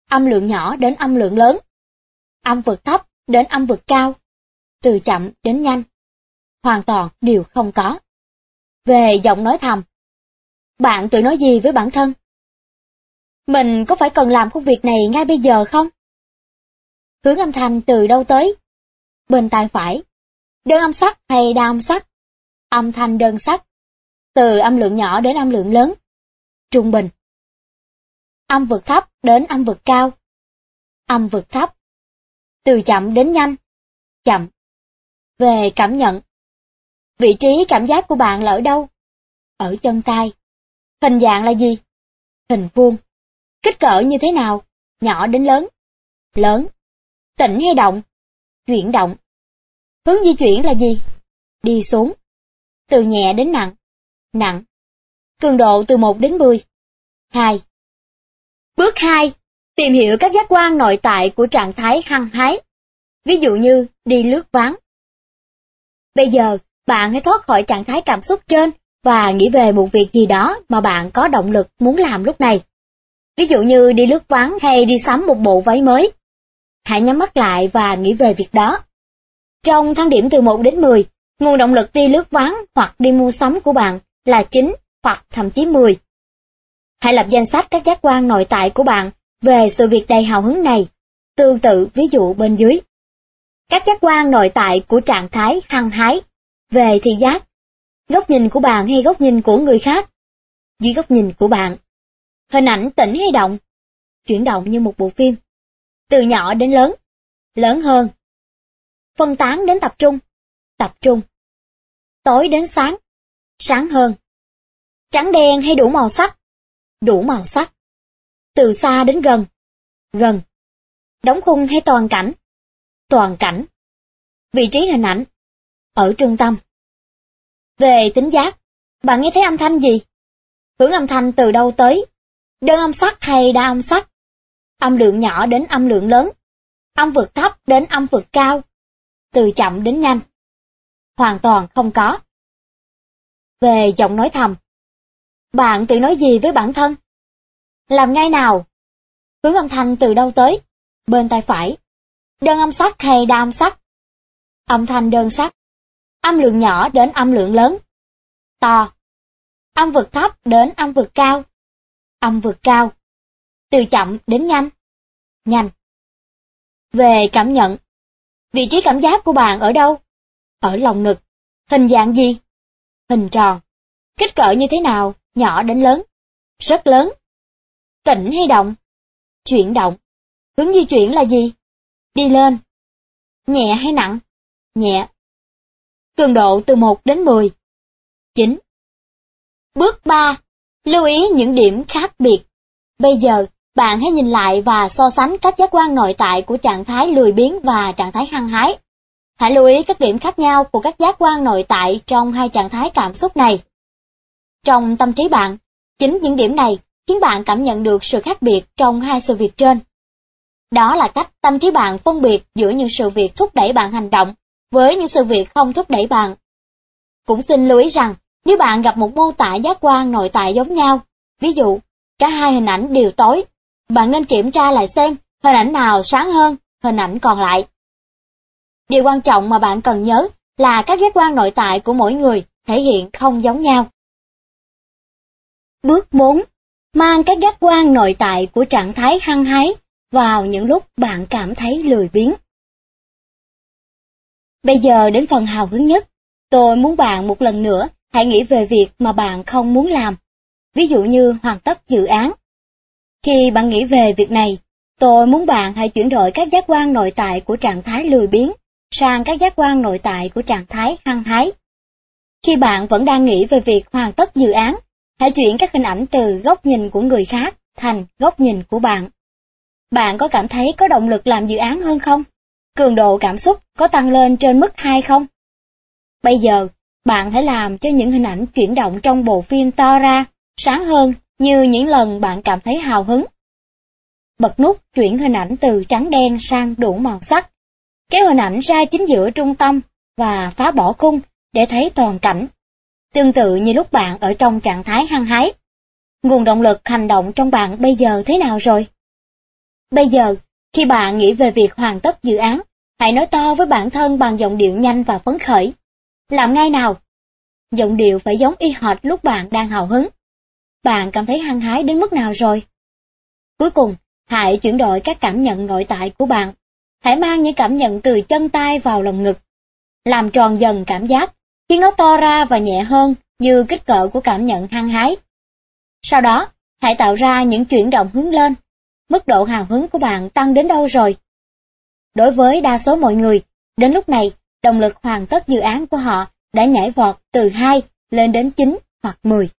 Âm lượng nhỏ đến âm lượng lớn. Âm vực thấp đến âm vực cao. Từ chậm đến nhanh. Hoàn toàn đều không có. Về giọng nói thầm. Bạn tự nói gì với bản thân? Mình có phải cần làm công việc này ngay bây giờ không? Hướng âm thanh từ đâu tới? Bên tai phải. Đơn âm sắc hay đa âm sắc? Âm thanh đơn sắc. Từ âm lượng nhỏ đến âm lượng lớn. Trung bình. Âm vực thấp đến âm vực cao. Âm vực thấp. Từ chậm đến nhanh. Chậm. Về cảm nhận. Vị trí cảm giác của bạn là ở đâu? Ở chân tay. Hình dạng là gì? Hình vuông. Kích cỡ như thế nào? Nhỏ đến lớn. Lớn. Tĩnh hay động? Chuyển động. Hướng di chuyển là gì? Đi xuống. Từ nhẹ đến nặng. Nặng. Cường độ từ 1 đến 10. 2. Bước 2. Tìm hiểu các giác quan nội tại của trạng thái hăng hái. Ví dụ như đi lướt ván. Bây giờ, bạn hãy thoát khỏi trạng thái cảm xúc trên và nghĩ về một việc gì đó mà bạn có động lực muốn làm lúc này. Ví dụ như đi lướt ván hay đi sắm một bộ váy mới. Hãy nhắm mắt lại và nghĩ về việc đó. Trong thang điểm từ 1 đến 10, nguồn động lực đi lướt ván hoặc đi mua sắm của bạn là 9 hoặc thậm chí 10. Hãy lập danh sách các giác quan nội tại của bạn về sự việc đầy hào hứng này, tương tự ví dụ bên dưới. Các giác quan nội tại của trạng thái hăng hái, về thị giác, góc nhìn của bạn hay góc nhìn của người khác, dưới góc nhìn của bạn. Hình ảnh tĩnh hay động, chuyển động như một bộ phim từ nhỏ đến lớn, lớn hơn. Phân tán đến tập trung, tập trung. Tối đến sáng, sáng hơn. Trắng đen hay đủ màu sắc, đủ màu sắc. Từ xa đến gần, gần. Đóng khung hay toàn cảnh, toàn cảnh. Vị trí hình ảnh, ở trung tâm. Về tính giác, bạn nghe thấy âm thanh gì? Hướng âm thanh từ đâu tới? Đơn âm sắc hay đa âm sắc? Âm lượng nhỏ đến âm lượng lớn. Âm vực thấp đến âm vực cao. Từ chậm đến nhanh. Hoàn toàn không có. Về giọng nói thầm. Bạn tự nói gì với bản thân? Làm ngay nào? Hướng âm thanh từ đâu tới? Bên tay phải. Đơn âm sắc hay đa âm sắc? Âm thanh đơn sắc. Âm lượng nhỏ đến âm lượng lớn. To. Âm vực thấp đến âm vực cao. Âm vực cao. Từ chậm đến nhanh. Nhanh. Về cảm nhận. Vị trí cảm giác của bạn ở đâu? Ở lòng ngực. Hình dạng gì? Hình tròn. Kích cỡ như thế nào? Nhỏ đến lớn. Rất lớn. Tĩnh hay động? Chuyển động. Hướng di chuyển là gì? Đi lên. Nhẹ hay nặng? Nhẹ. Cường độ từ 1 đến 10. 9. Bước 3. Lưu ý những điểm khác biệt. Bây giờ, bạn hãy nhìn lại và so sánh các giác quan nội tại của trạng thái lười biếng và trạng thái hăng hái. Hãy lưu ý các điểm khác nhau của các giác quan nội tại trong hai trạng thái cảm xúc này. Trong tâm trí bạn, chính những điểm này khiến bạn cảm nhận được sự khác biệt trong hai sự việc trên. Đó là cách tâm trí bạn phân biệt giữa những sự việc thúc đẩy bạn hành động với những sự việc không thúc đẩy bạn. Cũng xin lưu ý rằng, nếu bạn gặp một mô tả giác quan nội tại giống nhau, ví dụ, cả hai hình ảnh đều tối, bạn nên kiểm tra lại xem hình ảnh nào sáng hơn hình ảnh còn lại. Điều quan trọng mà bạn cần nhớ là các giác quan nội tại của mỗi người thể hiện không giống nhau. Bước 4. Mang các giác quan nội tại của trạng thái hăng hái vào những lúc bạn cảm thấy lười biếng. Bây giờ đến phần hào hứng nhất, tôi muốn bạn một lần nữa hãy nghĩ về việc mà bạn không muốn làm. Ví dụ như hoàn tất dự án. Khi bạn nghĩ về việc này, tôi muốn bạn hãy chuyển đổi các giác quan nội tại của trạng thái lười biếng sang các giác quan nội tại của trạng thái hăng hái. Khi bạn vẫn đang nghĩ về việc hoàn tất dự án, hãy chuyển các hình ảnh từ góc nhìn của người khác thành góc nhìn của bạn. Bạn có cảm thấy có động lực làm dự án hơn không? Cường độ cảm xúc có tăng lên trên mức 2 không? Bây giờ, bạn hãy làm cho những hình ảnh chuyển động trong bộ phim to ra, sáng hơn như những lần bạn cảm thấy hào hứng. Bật nút chuyển hình ảnh từ trắng đen sang đủ màu sắc. Kéo hình ảnh ra chính giữa trung tâm và phá bỏ khung để thấy toàn cảnh. Tương tự như lúc bạn ở trong trạng thái hăng hái. Nguồn động lực hành động trong bạn bây giờ thế nào rồi? Bây giờ, khi bạn nghĩ về việc hoàn tất dự án, hãy nói to với bản thân bằng giọng điệu nhanh và phấn khởi. Làm ngay nào. Giọng điệu phải giống y hệt lúc bạn đang hào hứng. Bạn cảm thấy hăng hái đến mức nào rồi? Cuối cùng, hãy chuyển đổi các cảm nhận nội tại của bạn. Hãy mang những cảm nhận từ chân tay vào lòng ngực. Làm tròn dần cảm giác, khiến nó to ra và nhẹ hơn như kích cỡ của cảm nhận hăng hái. Sau đó, hãy tạo ra những chuyển động hướng lên. Mức độ hào hứng của bạn tăng đến đâu rồi? Đối với đa số mọi người, đến lúc này, động lực hoàn tất dự án của họ đã nhảy vọt từ 2 lên đến 9 hoặc 10.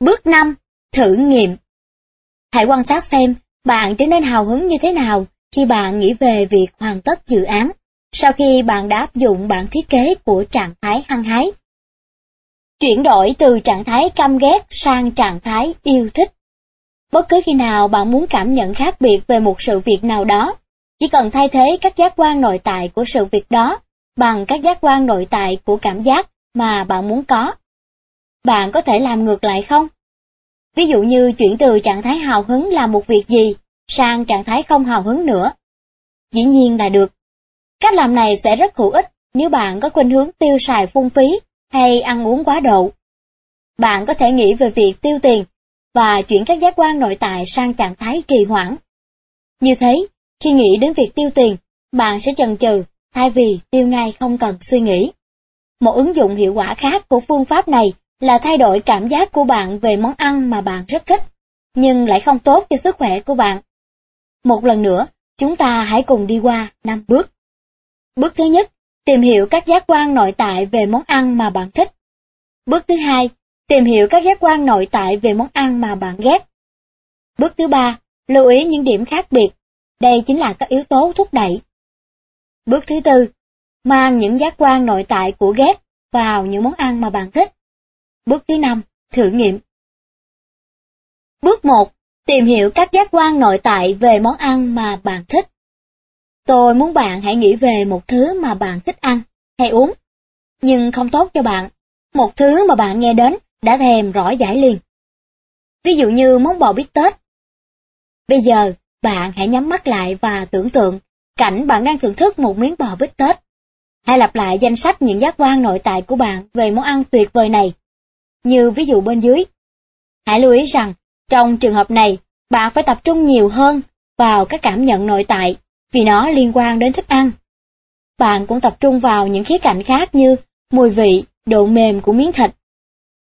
Bước 5. Thử nghiệm Hãy quan sát xem bạn trở nên hào hứng như thế nào khi bạn nghĩ về việc hoàn tất dự án, sau khi bạn đã áp dụng bản thiết kế của trạng thái hăng hái. Chuyển đổi từ trạng thái căm ghét sang trạng thái yêu thích. Bất cứ khi nào bạn muốn cảm nhận khác biệt về một sự việc nào đó, chỉ cần thay thế các giác quan nội tại của sự việc đó bằng các giác quan nội tại của cảm giác mà bạn muốn có. Bạn có thể làm ngược lại không? Ví dụ như chuyển từ trạng thái hào hứng làm một việc gì sang trạng thái không hào hứng nữa. Dĩ nhiên là được. Cách làm này sẽ rất hữu ích nếu bạn có khuynh hướng tiêu xài phung phí hay ăn uống quá độ. Bạn có thể nghĩ về việc tiêu tiền và chuyển các giác quan nội tại sang trạng thái trì hoãn. Như thế, khi nghĩ đến việc tiêu tiền, bạn sẽ chần chừ thay vì tiêu ngay không cần suy nghĩ. Một ứng dụng hiệu quả khác của phương pháp này là thay đổi cảm giác của bạn về món ăn mà bạn rất thích, nhưng lại không tốt cho sức khỏe của bạn. Một lần nữa, chúng ta hãy cùng đi qua năm bước. Bước thứ nhất, tìm hiểu các giác quan nội tại về món ăn mà bạn thích. Bước thứ hai, tìm hiểu các giác quan nội tại về món ăn mà bạn ghét. Bước thứ ba, lưu ý những điểm khác biệt. Đây chính là các yếu tố thúc đẩy. Bước thứ tư, mang những giác quan nội tại của ghét vào những món ăn mà bạn thích. Bước thứ năm, thử nghiệm. Bước 1. Tìm hiểu các giác quan nội tại về món ăn mà bạn thích. Tôi muốn bạn hãy nghĩ về một thứ mà bạn thích ăn hay uống, nhưng không tốt cho bạn. Một thứ mà bạn nghe đến đã thèm rõ giải liền. Ví dụ như món bò bít tết. Bây giờ, bạn hãy nhắm mắt lại và tưởng tượng cảnh bạn đang thưởng thức một miếng bò bít tết. Hãy lặp lại danh sách những giác quan nội tại của bạn về món ăn tuyệt vời này. Như ví dụ bên dưới. Hãy lưu ý rằng, trong trường hợp này, bạn phải tập trung nhiều hơn vào các cảm nhận nội tại vì nó liên quan đến thức ăn. Bạn cũng tập trung vào những khía cạnh khác như mùi vị, độ mềm của miếng thịt.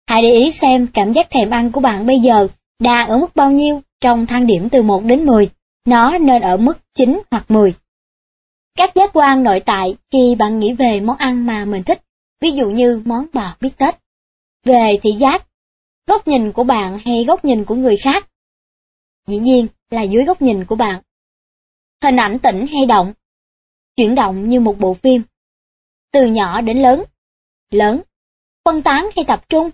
Hãy để ý xem cảm giác thèm ăn của bạn bây giờ đang ở mức bao nhiêu trong thang điểm từ 1 đến 10. Nó nên ở mức 9 hoặc 10. Các giác quan nội tại khi bạn nghĩ về món ăn mà mình thích, ví dụ như món bò bít tết. Về thị giác, góc nhìn của bạn hay góc nhìn của người khác? Dĩ nhiên là dưới góc nhìn của bạn. Hình ảnh tĩnh hay động? Chuyển động như một bộ phim. Từ nhỏ đến lớn. Lớn. Phân tán hay tập trung?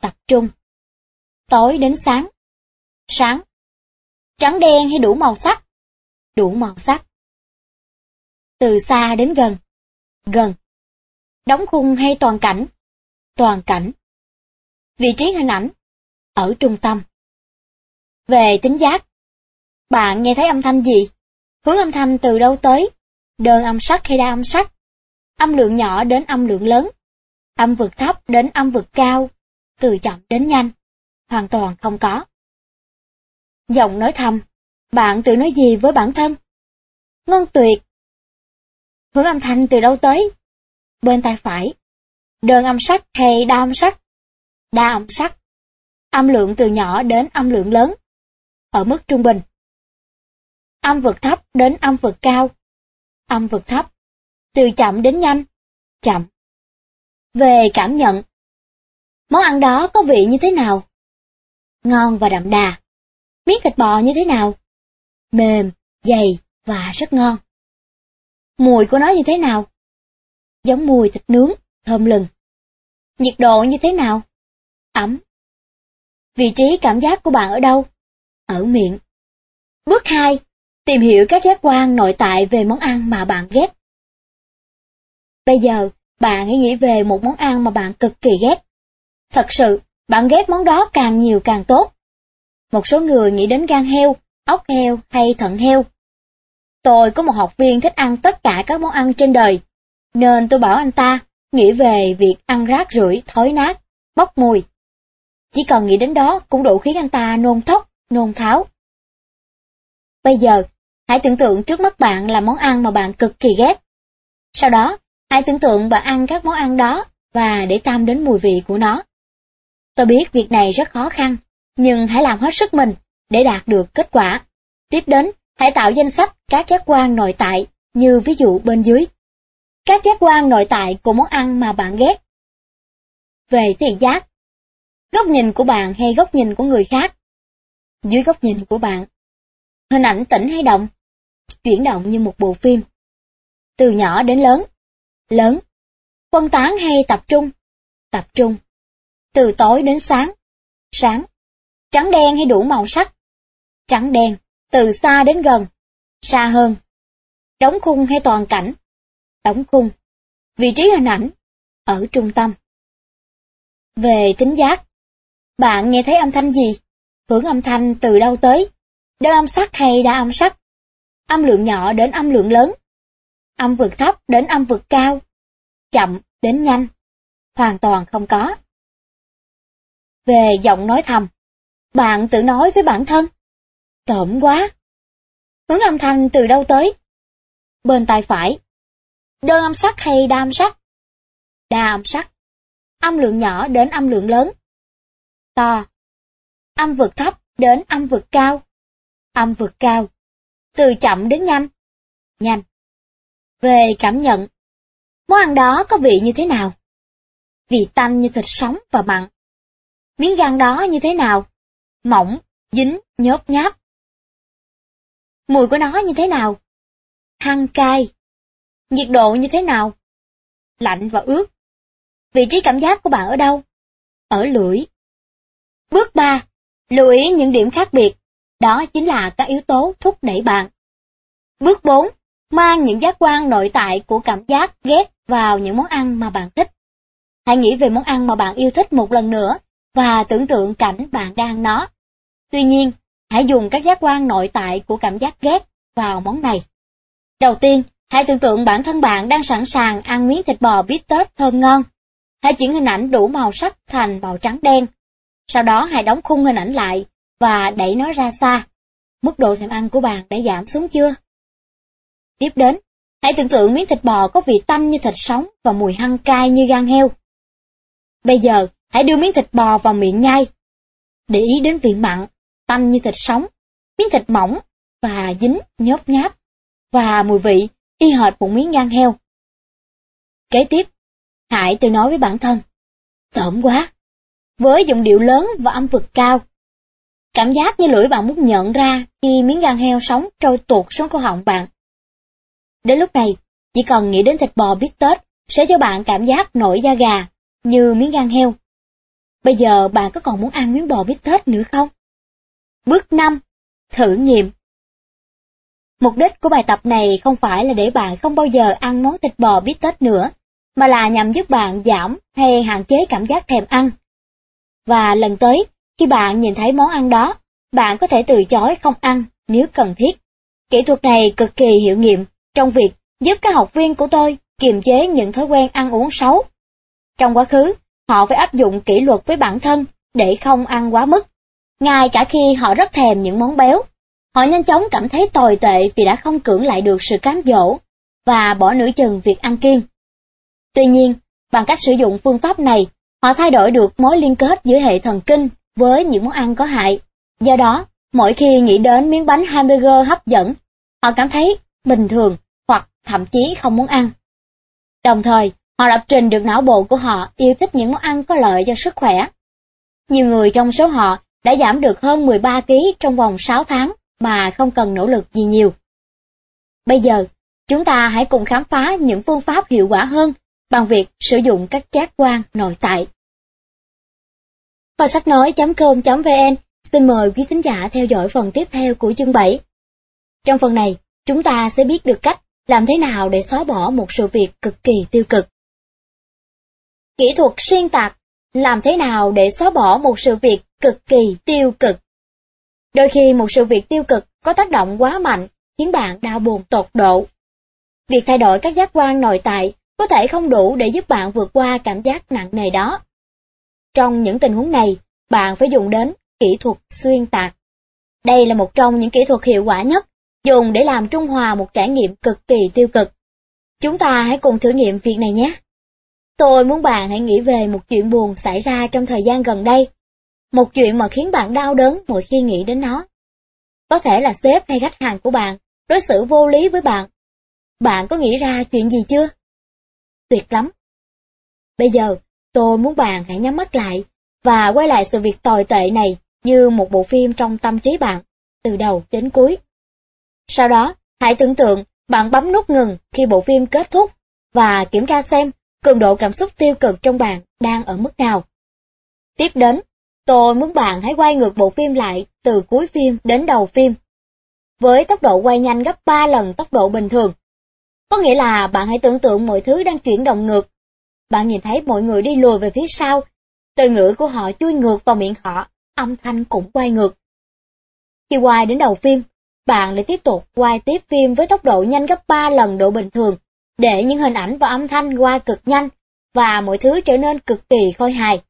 Tập trung. Tối đến sáng. Sáng. Trắng đen hay đủ màu sắc? Đủ màu sắc. Từ xa đến gần. Gần. Đóng khung hay toàn cảnh? Toàn cảnh. Vị trí hình ảnh? Ở trung tâm. Về tính giác. Bạn nghe thấy âm thanh gì? Hướng âm thanh từ đâu tới? Đơn âm sắc hay đa âm sắc? Âm lượng nhỏ đến âm lượng lớn. Âm vực thấp đến âm vực cao. Từ chậm đến nhanh. Hoàn toàn không có. Giọng nói thầm. Bạn tự nói gì với bản thân? Ngon tuyệt. Hướng âm thanh từ đâu tới? Bên tay phải. Đơn âm sắc hay đa âm sắc? Đa âm sắc. Âm lượng từ nhỏ đến âm lượng lớn. Ở mức trung bình. Âm vực thấp đến âm vực cao. Âm vực thấp. Từ chậm đến nhanh. Chậm. Về cảm nhận. Món ăn đó có vị như thế nào? Ngon và đậm đà. Miếng thịt bò như thế nào? Mềm, dày và rất ngon. Mùi của nó như thế nào? Giống mùi thịt nướng, thơm lừng. Nhiệt độ như thế nào? Ẩm. Vị trí cảm giác của bạn ở đâu? Ở miệng. Bước 2. Tìm hiểu các giác quan nội tại về món ăn mà bạn ghét. Bây giờ, bạn hãy nghĩ về một món ăn mà bạn cực kỳ ghét. Thật sự, bạn ghét món đó càng nhiều càng tốt. Một số người nghĩ đến gan heo, ốc heo hay thận heo. Tôi có một học viên thích ăn tất cả các món ăn trên đời, nên tôi bảo anh ta nghĩ về việc ăn rác rưởi, thối nát, bốc mùi. Chỉ cần nghĩ đến đó cũng đủ khiến anh ta nôn thốc, nôn tháo. Bây giờ, hãy tưởng tượng trước mắt bạn là món ăn mà bạn cực kỳ ghét. Sau đó, hãy tưởng tượng bạn ăn các món ăn đó và để tâm đến mùi vị của nó. Tôi biết việc này rất khó khăn, nhưng hãy làm hết sức mình để đạt được kết quả. Tiếp đến, hãy tạo danh sách các giác quan nội tại, như ví dụ bên dưới. Các giác quan nội tại của món ăn mà bạn ghét. Về thị giác, góc nhìn của bạn hay góc nhìn của người khác. Dưới góc nhìn của bạn, hình ảnh tĩnh hay động, chuyển động như một bộ phim. Từ nhỏ đến lớn, lớn, phân tán hay tập trung, tập trung. Từ tối đến sáng, sáng. Trắng đen hay đủ màu sắc? Trắng đen, từ xa đến gần, xa hơn. Đóng khung hay toàn cảnh? Đóng khung. Vị trí hình ảnh? Ở trung tâm. Về tính giác, bạn nghe thấy âm thanh gì? Hưởng âm thanh từ đâu tới? Đơn âm sắc hay đa âm sắc? Âm lượng nhỏ đến âm lượng lớn? Âm vực thấp đến âm vực cao? Chậm đến nhanh? Hoàn toàn không có. Về giọng nói thầm, bạn tự nói với bản thân. Tổm quá. Hướng âm thanh từ đâu tới? Bên tay phải. Đơn âm sắc hay đa âm sắc? Đa âm sắc. Âm lượng nhỏ đến âm lượng lớn. To. Âm vực thấp đến âm vực cao. Âm vực cao. từ chậm đến nhanh. Nhanh. Về cảm nhận, món ăn đó có vị như thế nào? Vị tanh như thịt sống và mặn. Miếng gan đó như thế nào? Mỏng, dính, nhớp nháp. Mùi của nó như thế nào? Hăng cay. Nhiệt độ như thế nào? Lạnh và ướt. Vị trí cảm giác của bạn ở đâu? Ở lưỡi. Bước 3. Lưu ý những điểm khác biệt. Đó chính là các yếu tố thúc đẩy bạn. Bước 4. Mang những giác quan nội tại của cảm giác ghét vào những món ăn mà bạn thích. Hãy nghĩ về món ăn mà bạn yêu thích một lần nữa và tưởng tượng cảnh bạn đang nó. Tuy nhiên, hãy dùng các giác quan nội tại của cảm giác ghét vào món này. Đầu tiên, hãy tưởng tượng bản thân bạn đang sẵn sàng ăn miếng thịt bò bít tết thơm ngon. Hãy chuyển hình ảnh đủ màu sắc thành màu trắng đen. Sau đó hãy đóng khung hình ảnh lại và đẩy nó ra xa. Mức độ thèm ăn của bạn đã giảm xuống chưa? Tiếp đến, hãy tưởng tượng miếng thịt bò có vị tanh như thịt sống và mùi hăng cay như gan heo. Bây giờ, hãy đưa miếng thịt bò vào miệng nhai. Để ý đến vị mặn, tanh như thịt sống, miếng thịt mỏng và dính nhớp nháp, và mùi vị y hệt một miếng gan heo. Kế tiếp, hãy tự nói với bản thân, tởm quá, với giọng điệu lớn và âm vực cao. Cảm giác như lưỡi bạn muốn nhận ra khi miếng gan heo sống trôi tuột xuống cổ họng bạn. Đến lúc này, chỉ cần nghĩ đến thịt bò biết Tết sẽ cho bạn cảm giác nổi da gà, như miếng gan heo. Bây giờ bạn có còn muốn ăn miếng bò bít Tết nữa không? Bước 5. Thử nghiệm Mục đích của bài tập này không phải là để bạn không bao giờ ăn món thịt bò bít Tết nữa, mà là nhằm giúp bạn giảm hay hạn chế cảm giác thèm ăn. Và lần tới, khi bạn nhìn thấy món ăn đó, bạn có thể từ chối không ăn nếu cần thiết. Kỹ thuật này cực kỳ hiệu nghiệm trong việc giúp các học viên của tôi kiềm chế những thói quen ăn uống xấu. Trong quá khứ, họ phải áp dụng kỷ luật với bản thân để không ăn quá mức. Ngay cả khi họ rất thèm những món béo, họ nhanh chóng cảm thấy tồi tệ vì đã không cưỡng lại được sự cám dỗ và bỏ nửa chừng việc ăn kiêng. Tuy nhiên, bằng cách sử dụng phương pháp này, họ thay đổi được mối liên kết giữa hệ thần kinh với những món ăn có hại. Do đó, mỗi khi nghĩ đến miếng bánh hamburger hấp dẫn, họ cảm thấy bình thường hoặc thậm chí không muốn ăn. Đồng thời, họ lập trình được não bộ của họ yêu thích những món ăn có lợi cho sức khỏe. Nhiều người trong số họ đã giảm được hơn 13 kg trong vòng 6 tháng mà không cần nỗ lực gì nhiều. Bây giờ, chúng ta hãy cùng khám phá những phương pháp hiệu quả hơn bằng việc sử dụng các giác quan nội tại. Và sách nói.com.vn xin mời quý thính giả theo dõi phần tiếp theo của chương 7. Trong phần này, chúng ta sẽ biết được cách làm thế nào để xóa bỏ một sự việc cực kỳ tiêu cực. Kỹ thuật xuyên tạc, làm thế nào để xóa bỏ một sự việc cực kỳ tiêu cực. Đôi khi một sự việc tiêu cực có tác động quá mạnh, khiến bạn đau buồn tột độ. Việc thay đổi các giác quan nội tại có thể không đủ để giúp bạn vượt qua cảm giác nặng nề đó. Trong những tình huống này, bạn phải dùng đến kỹ thuật xuyên tạc. Đây là một trong những kỹ thuật hiệu quả nhất, dùng để làm trung hòa một trải nghiệm cực kỳ tiêu cực. Chúng ta hãy cùng thử nghiệm việc này nhé. Tôi muốn bạn hãy nghĩ về một chuyện buồn xảy ra trong thời gian gần đây. Một chuyện mà khiến bạn đau đớn mỗi khi nghĩ đến nó. Có thể là sếp hay khách hàng của bạn đối xử vô lý với bạn. Bạn có nghĩ ra chuyện gì chưa? Tuyệt lắm. Bây giờ, tôi muốn bạn hãy nhắm mắt lại và quay lại sự việc tồi tệ này như một bộ phim trong tâm trí bạn, từ đầu đến cuối. Sau đó, hãy tưởng tượng bạn bấm nút ngừng khi bộ phim kết thúc và kiểm tra xem cường độ cảm xúc tiêu cực trong bạn đang ở mức nào. Tiếp đến, tôi muốn bạn hãy quay ngược bộ phim lại từ cuối phim đến đầu phim. Với tốc độ quay nhanh gấp 3 lần tốc độ bình thường. Có nghĩa là bạn hãy tưởng tượng mọi thứ đang chuyển động ngược. Bạn nhìn thấy mọi người đi lùi về phía sau, từ ngữ của họ chui ngược vào miệng họ, âm thanh cũng quay ngược. Khi quay đến đầu phim, bạn lại tiếp tục quay tiếp phim với tốc độ nhanh gấp 3 lần độ bình thường để những hình ảnh và âm thanh quay cực nhanh và mọi thứ trở nên cực kỳ khôi hài.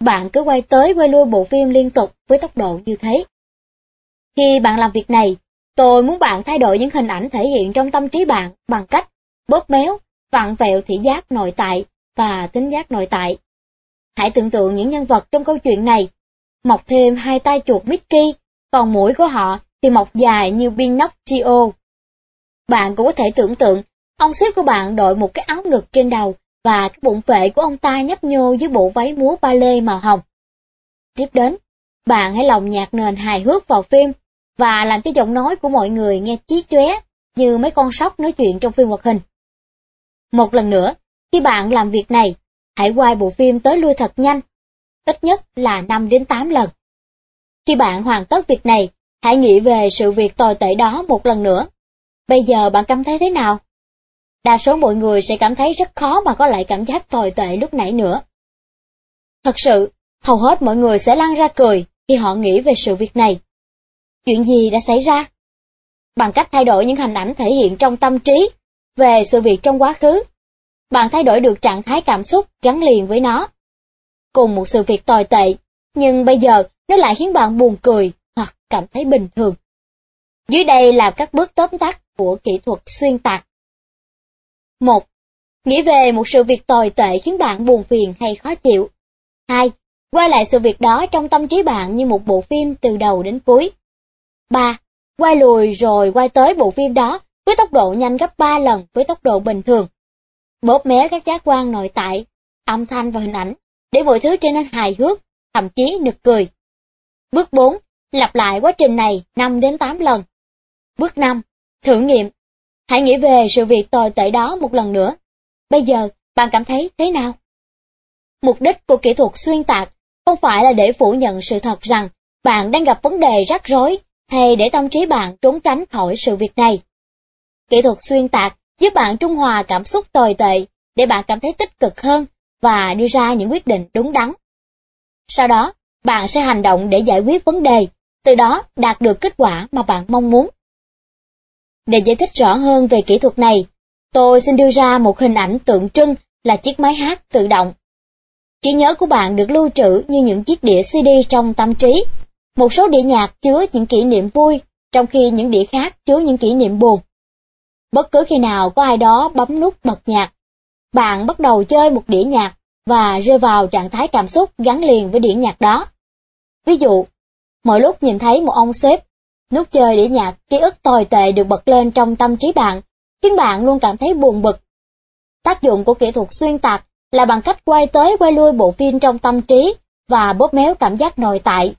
Bạn cứ quay tới quay lui bộ phim liên tục với tốc độ như thế. Khi bạn làm việc này, tôi muốn bạn thay đổi những hình ảnh thể hiện trong tâm trí bạn bằng cách bóp méo, vặn vẹo thị giác nội tại và tính giác nội tại. Hãy tưởng tượng những nhân vật trong câu chuyện này, mọc thêm hai tay chuột Mickey, còn mũi của họ thì mọc dài như Pinocchio. Bạn cũng có thể tưởng tượng, ông sếp của bạn đội một cái áo ngực trên đầu và cái bụng phệ của ông ta nhấp nhô dưới bộ váy múa ba lê màu hồng. Tiếp đến, bạn hãy lồng nhạc nền hài hước vào phim và làm cho giọng nói của mọi người nghe chí chóe như mấy con sóc nói chuyện trong phim hoạt hình. Một lần nữa, khi bạn làm việc này, hãy quay bộ phim tới lui thật nhanh, ít nhất là 5 đến 8 lần. Khi bạn hoàn tất việc này, hãy nghĩ về sự việc tồi tệ đó một lần nữa. Bây giờ bạn cảm thấy thế nào? Đa số mọi người sẽ cảm thấy rất khó mà có lại cảm giác tồi tệ lúc nãy nữa. Thật sự, hầu hết mọi người sẽ lăn ra cười khi họ nghĩ về sự việc này. Chuyện gì đã xảy ra? Bằng cách thay đổi những hình ảnh thể hiện trong tâm trí về sự việc trong quá khứ, bạn thay đổi được trạng thái cảm xúc gắn liền với nó. Cùng một sự việc tồi tệ, nhưng bây giờ nó lại khiến bạn buồn cười hoặc cảm thấy bình thường. Dưới đây là các bước tóm tắt của kỹ thuật xuyên tạc. 1. Nghĩ về một sự việc tồi tệ khiến bạn buồn phiền hay khó chịu. 2. Quay lại sự việc đó trong tâm trí bạn như một bộ phim từ đầu đến cuối. 3. Quay lùi rồi quay tới bộ phim đó với tốc độ nhanh gấp 3 lần với tốc độ bình thường. Bóp méo các giác quan nội tại, âm thanh và hình ảnh, để mọi thứ trở nên hài hước, thậm chí nực cười. Bước 4. Lặp lại quá trình này 5 đến 8 lần. Bước 5. Thử nghiệm. Hãy nghĩ về sự việc tồi tệ đó một lần nữa. Bây giờ, bạn cảm thấy thế nào? Mục đích của kỹ thuật xuyên tạc không phải là để phủ nhận sự thật rằng bạn đang gặp vấn đề rắc rối hay để tâm trí bạn trốn tránh khỏi sự việc này. Kỹ thuật xuyên tạc giúp bạn trung hòa cảm xúc tồi tệ để bạn cảm thấy tích cực hơn và đưa ra những quyết định đúng đắn. Sau đó, bạn sẽ hành động để giải quyết vấn đề, từ đó đạt được kết quả mà bạn mong muốn. Để giải thích rõ hơn về kỹ thuật này, tôi xin đưa ra một hình ảnh tượng trưng là chiếc máy hát tự động. Trí nhớ của bạn được lưu trữ như những chiếc đĩa CD trong tâm trí. Một số đĩa nhạc chứa những kỷ niệm vui, trong khi những đĩa khác chứa những kỷ niệm buồn. Bất cứ khi nào có ai đó bấm nút bật nhạc, bạn bắt đầu chơi một đĩa nhạc và rơi vào trạng thái cảm xúc gắn liền với đĩa nhạc đó. Ví dụ, mỗi lúc nhìn thấy một ông sếp, nút chơi đĩa nhạc ký ức tồi tệ được bật lên trong tâm trí bạn, khiến bạn luôn cảm thấy buồn bực. Tác dụng của kỹ thuật xuyên tạc là bằng cách quay tới quay lui bộ phim trong tâm trí và bóp méo cảm giác nội tại.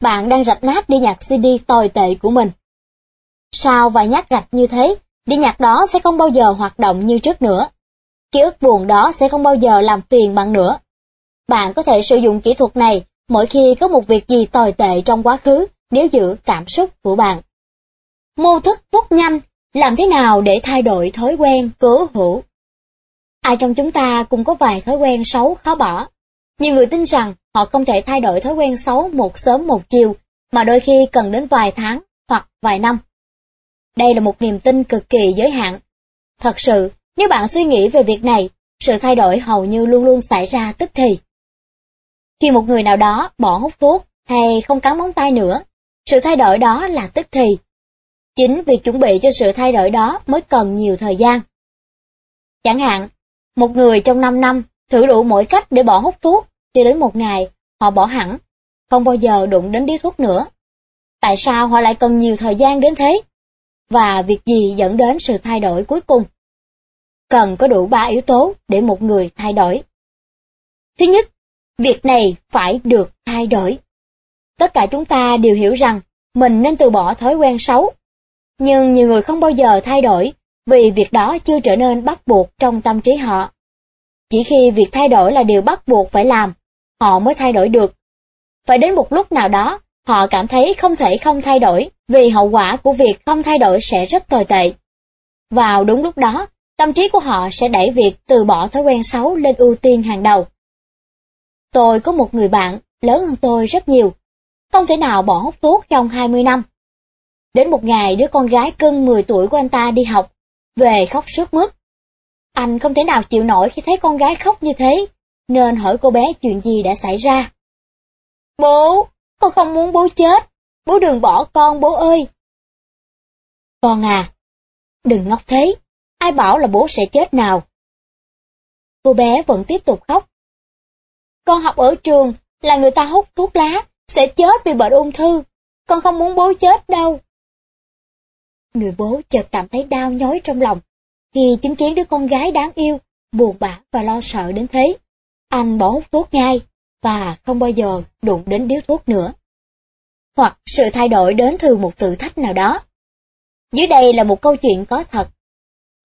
Bạn đang rạch nát đĩa nhạc CD tồi tệ của mình. Sau vài nhát rạch như thế, đĩa nhạc đó sẽ không bao giờ hoạt động như trước nữa. Ký ức buồn đó sẽ không bao giờ làm phiền bạn nữa. Bạn có thể sử dụng kỹ thuật này mỗi khi có một việc gì tồi tệ trong quá khứ nếu giữ cảm xúc của bạn. Mô thức rút nhanh, làm thế nào để thay đổi thói quen cố hữu? Ai trong chúng ta cũng có vài thói quen xấu khó bỏ. Nhiều người tin rằng họ không thể thay đổi thói quen xấu một sớm một chiều, mà đôi khi cần đến vài tháng hoặc vài năm. Đây là một niềm tin cực kỳ giới hạn. Thật sự, nếu bạn suy nghĩ về việc này, sự thay đổi hầu như luôn luôn xảy ra tức thì. Khi một người nào đó bỏ hút thuốc hay không cắn móng tay nữa, sự thay đổi đó là tức thì. Chính việc chuẩn bị cho sự thay đổi đó mới cần nhiều thời gian. Chẳng hạn, một người trong 5 năm thử đủ mỗi cách để bỏ hút thuốc, cho đến một ngày họ bỏ hẳn, không bao giờ đụng đến điếu thuốc nữa. Tại sao họ lại cần nhiều thời gian đến thế? Và việc gì dẫn đến sự thay đổi cuối cùng? Cần có đủ ba yếu tố để một người thay đổi. Thứ nhất, việc này phải được thay đổi. Tất cả chúng ta đều hiểu rằng mình nên từ bỏ thói quen xấu. Nhưng nhiều người không bao giờ thay đổi vì việc đó chưa trở nên bắt buộc trong tâm trí họ. Chỉ khi việc thay đổi là điều bắt buộc phải làm, họ mới thay đổi được. Phải đến một lúc nào đó, họ cảm thấy không thể không thay đổi vì hậu quả của việc không thay đổi sẽ rất tồi tệ. Vào đúng lúc đó, tâm trí của họ sẽ đẩy việc từ bỏ thói quen xấu lên ưu tiên hàng đầu. Tôi có một người bạn lớn hơn tôi rất nhiều, không thể nào bỏ hút thuốc trong 20 năm. Đến một ngày đứa con gái cưng 10 tuổi của anh ta đi học, về khóc sướt mướt. Anh không thể nào chịu nổi khi thấy con gái khóc như thế, nên hỏi cô bé chuyện gì đã xảy ra. Bố, con không muốn bố chết, bố đừng bỏ con bố ơi. Con à, đừng ngốc thế, ai bảo là bố sẽ chết nào. Cô bé vẫn tiếp tục khóc. Con học ở trường là người ta hút thuốc lá, sẽ chết vì bệnh ung thư. Con không muốn bố chết đâu. người bố chợt cảm thấy đau nhói trong lòng khi chứng kiến đứa con gái đáng yêu, buồn bã và lo sợ đến thế. Anh bỏ hút thuốc ngay và không bao giờ đụng đến điếu thuốc nữa. Hoặc sự thay đổi đến từ một thử thách nào đó. Dưới đây là một câu chuyện có thật.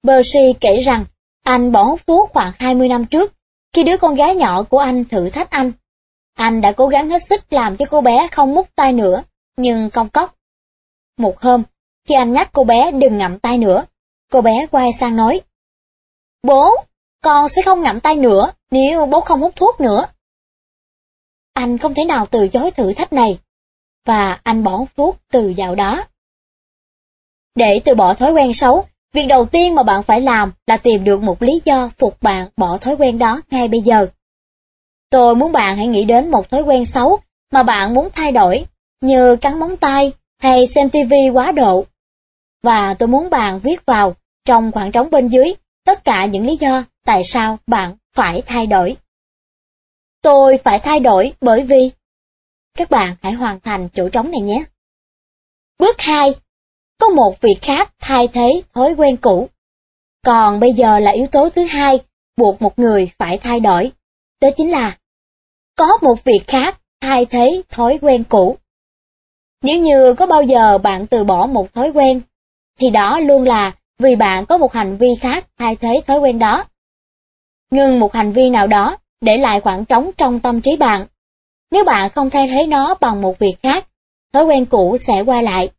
Percy kể rằng anh bỏ hút thuốc khoảng 20 năm trước, khi đứa con gái nhỏ của anh thử thách anh. Anh đã cố gắng hết sức làm cho cô bé không mút tay nữa, nhưng công cốc. Một hôm, khi anh nhắc cô bé đừng ngậm tay nữa, cô bé quay sang nói. Bố, con sẽ không ngậm tay nữa nếu bố không hút thuốc nữa. Anh không thể nào từ chối thử thách này, và anh bỏ phút thuốc từ dạo đó. Để từ bỏ thói quen xấu, việc đầu tiên mà bạn phải làm là tìm được một lý do phục bạn bỏ thói quen đó ngay bây giờ. Tôi muốn bạn hãy nghĩ đến một thói quen xấu mà bạn muốn thay đổi, như cắn móng tay hay xem TV quá độ. Và tôi muốn bạn viết vào trong khoảng trống bên dưới tất cả những lý do tại sao bạn phải thay đổi. Tôi phải thay đổi bởi vì... Các bạn hãy hoàn thành chỗ trống này nhé. Bước 2. Có một việc khác thay thế thói quen cũ. Còn bây giờ là yếu tố thứ hai buộc một người phải thay đổi. Đó chính là có một việc khác thay thế thói quen cũ. Nếu như có bao giờ bạn từ bỏ một thói quen, thì đó luôn là vì bạn có một hành vi khác thay thế thói quen đó. Ngừng một hành vi nào đó để lại khoảng trống trong tâm trí bạn. Nếu bạn không thay thế nó bằng một việc khác, thói quen cũ sẽ qua lại.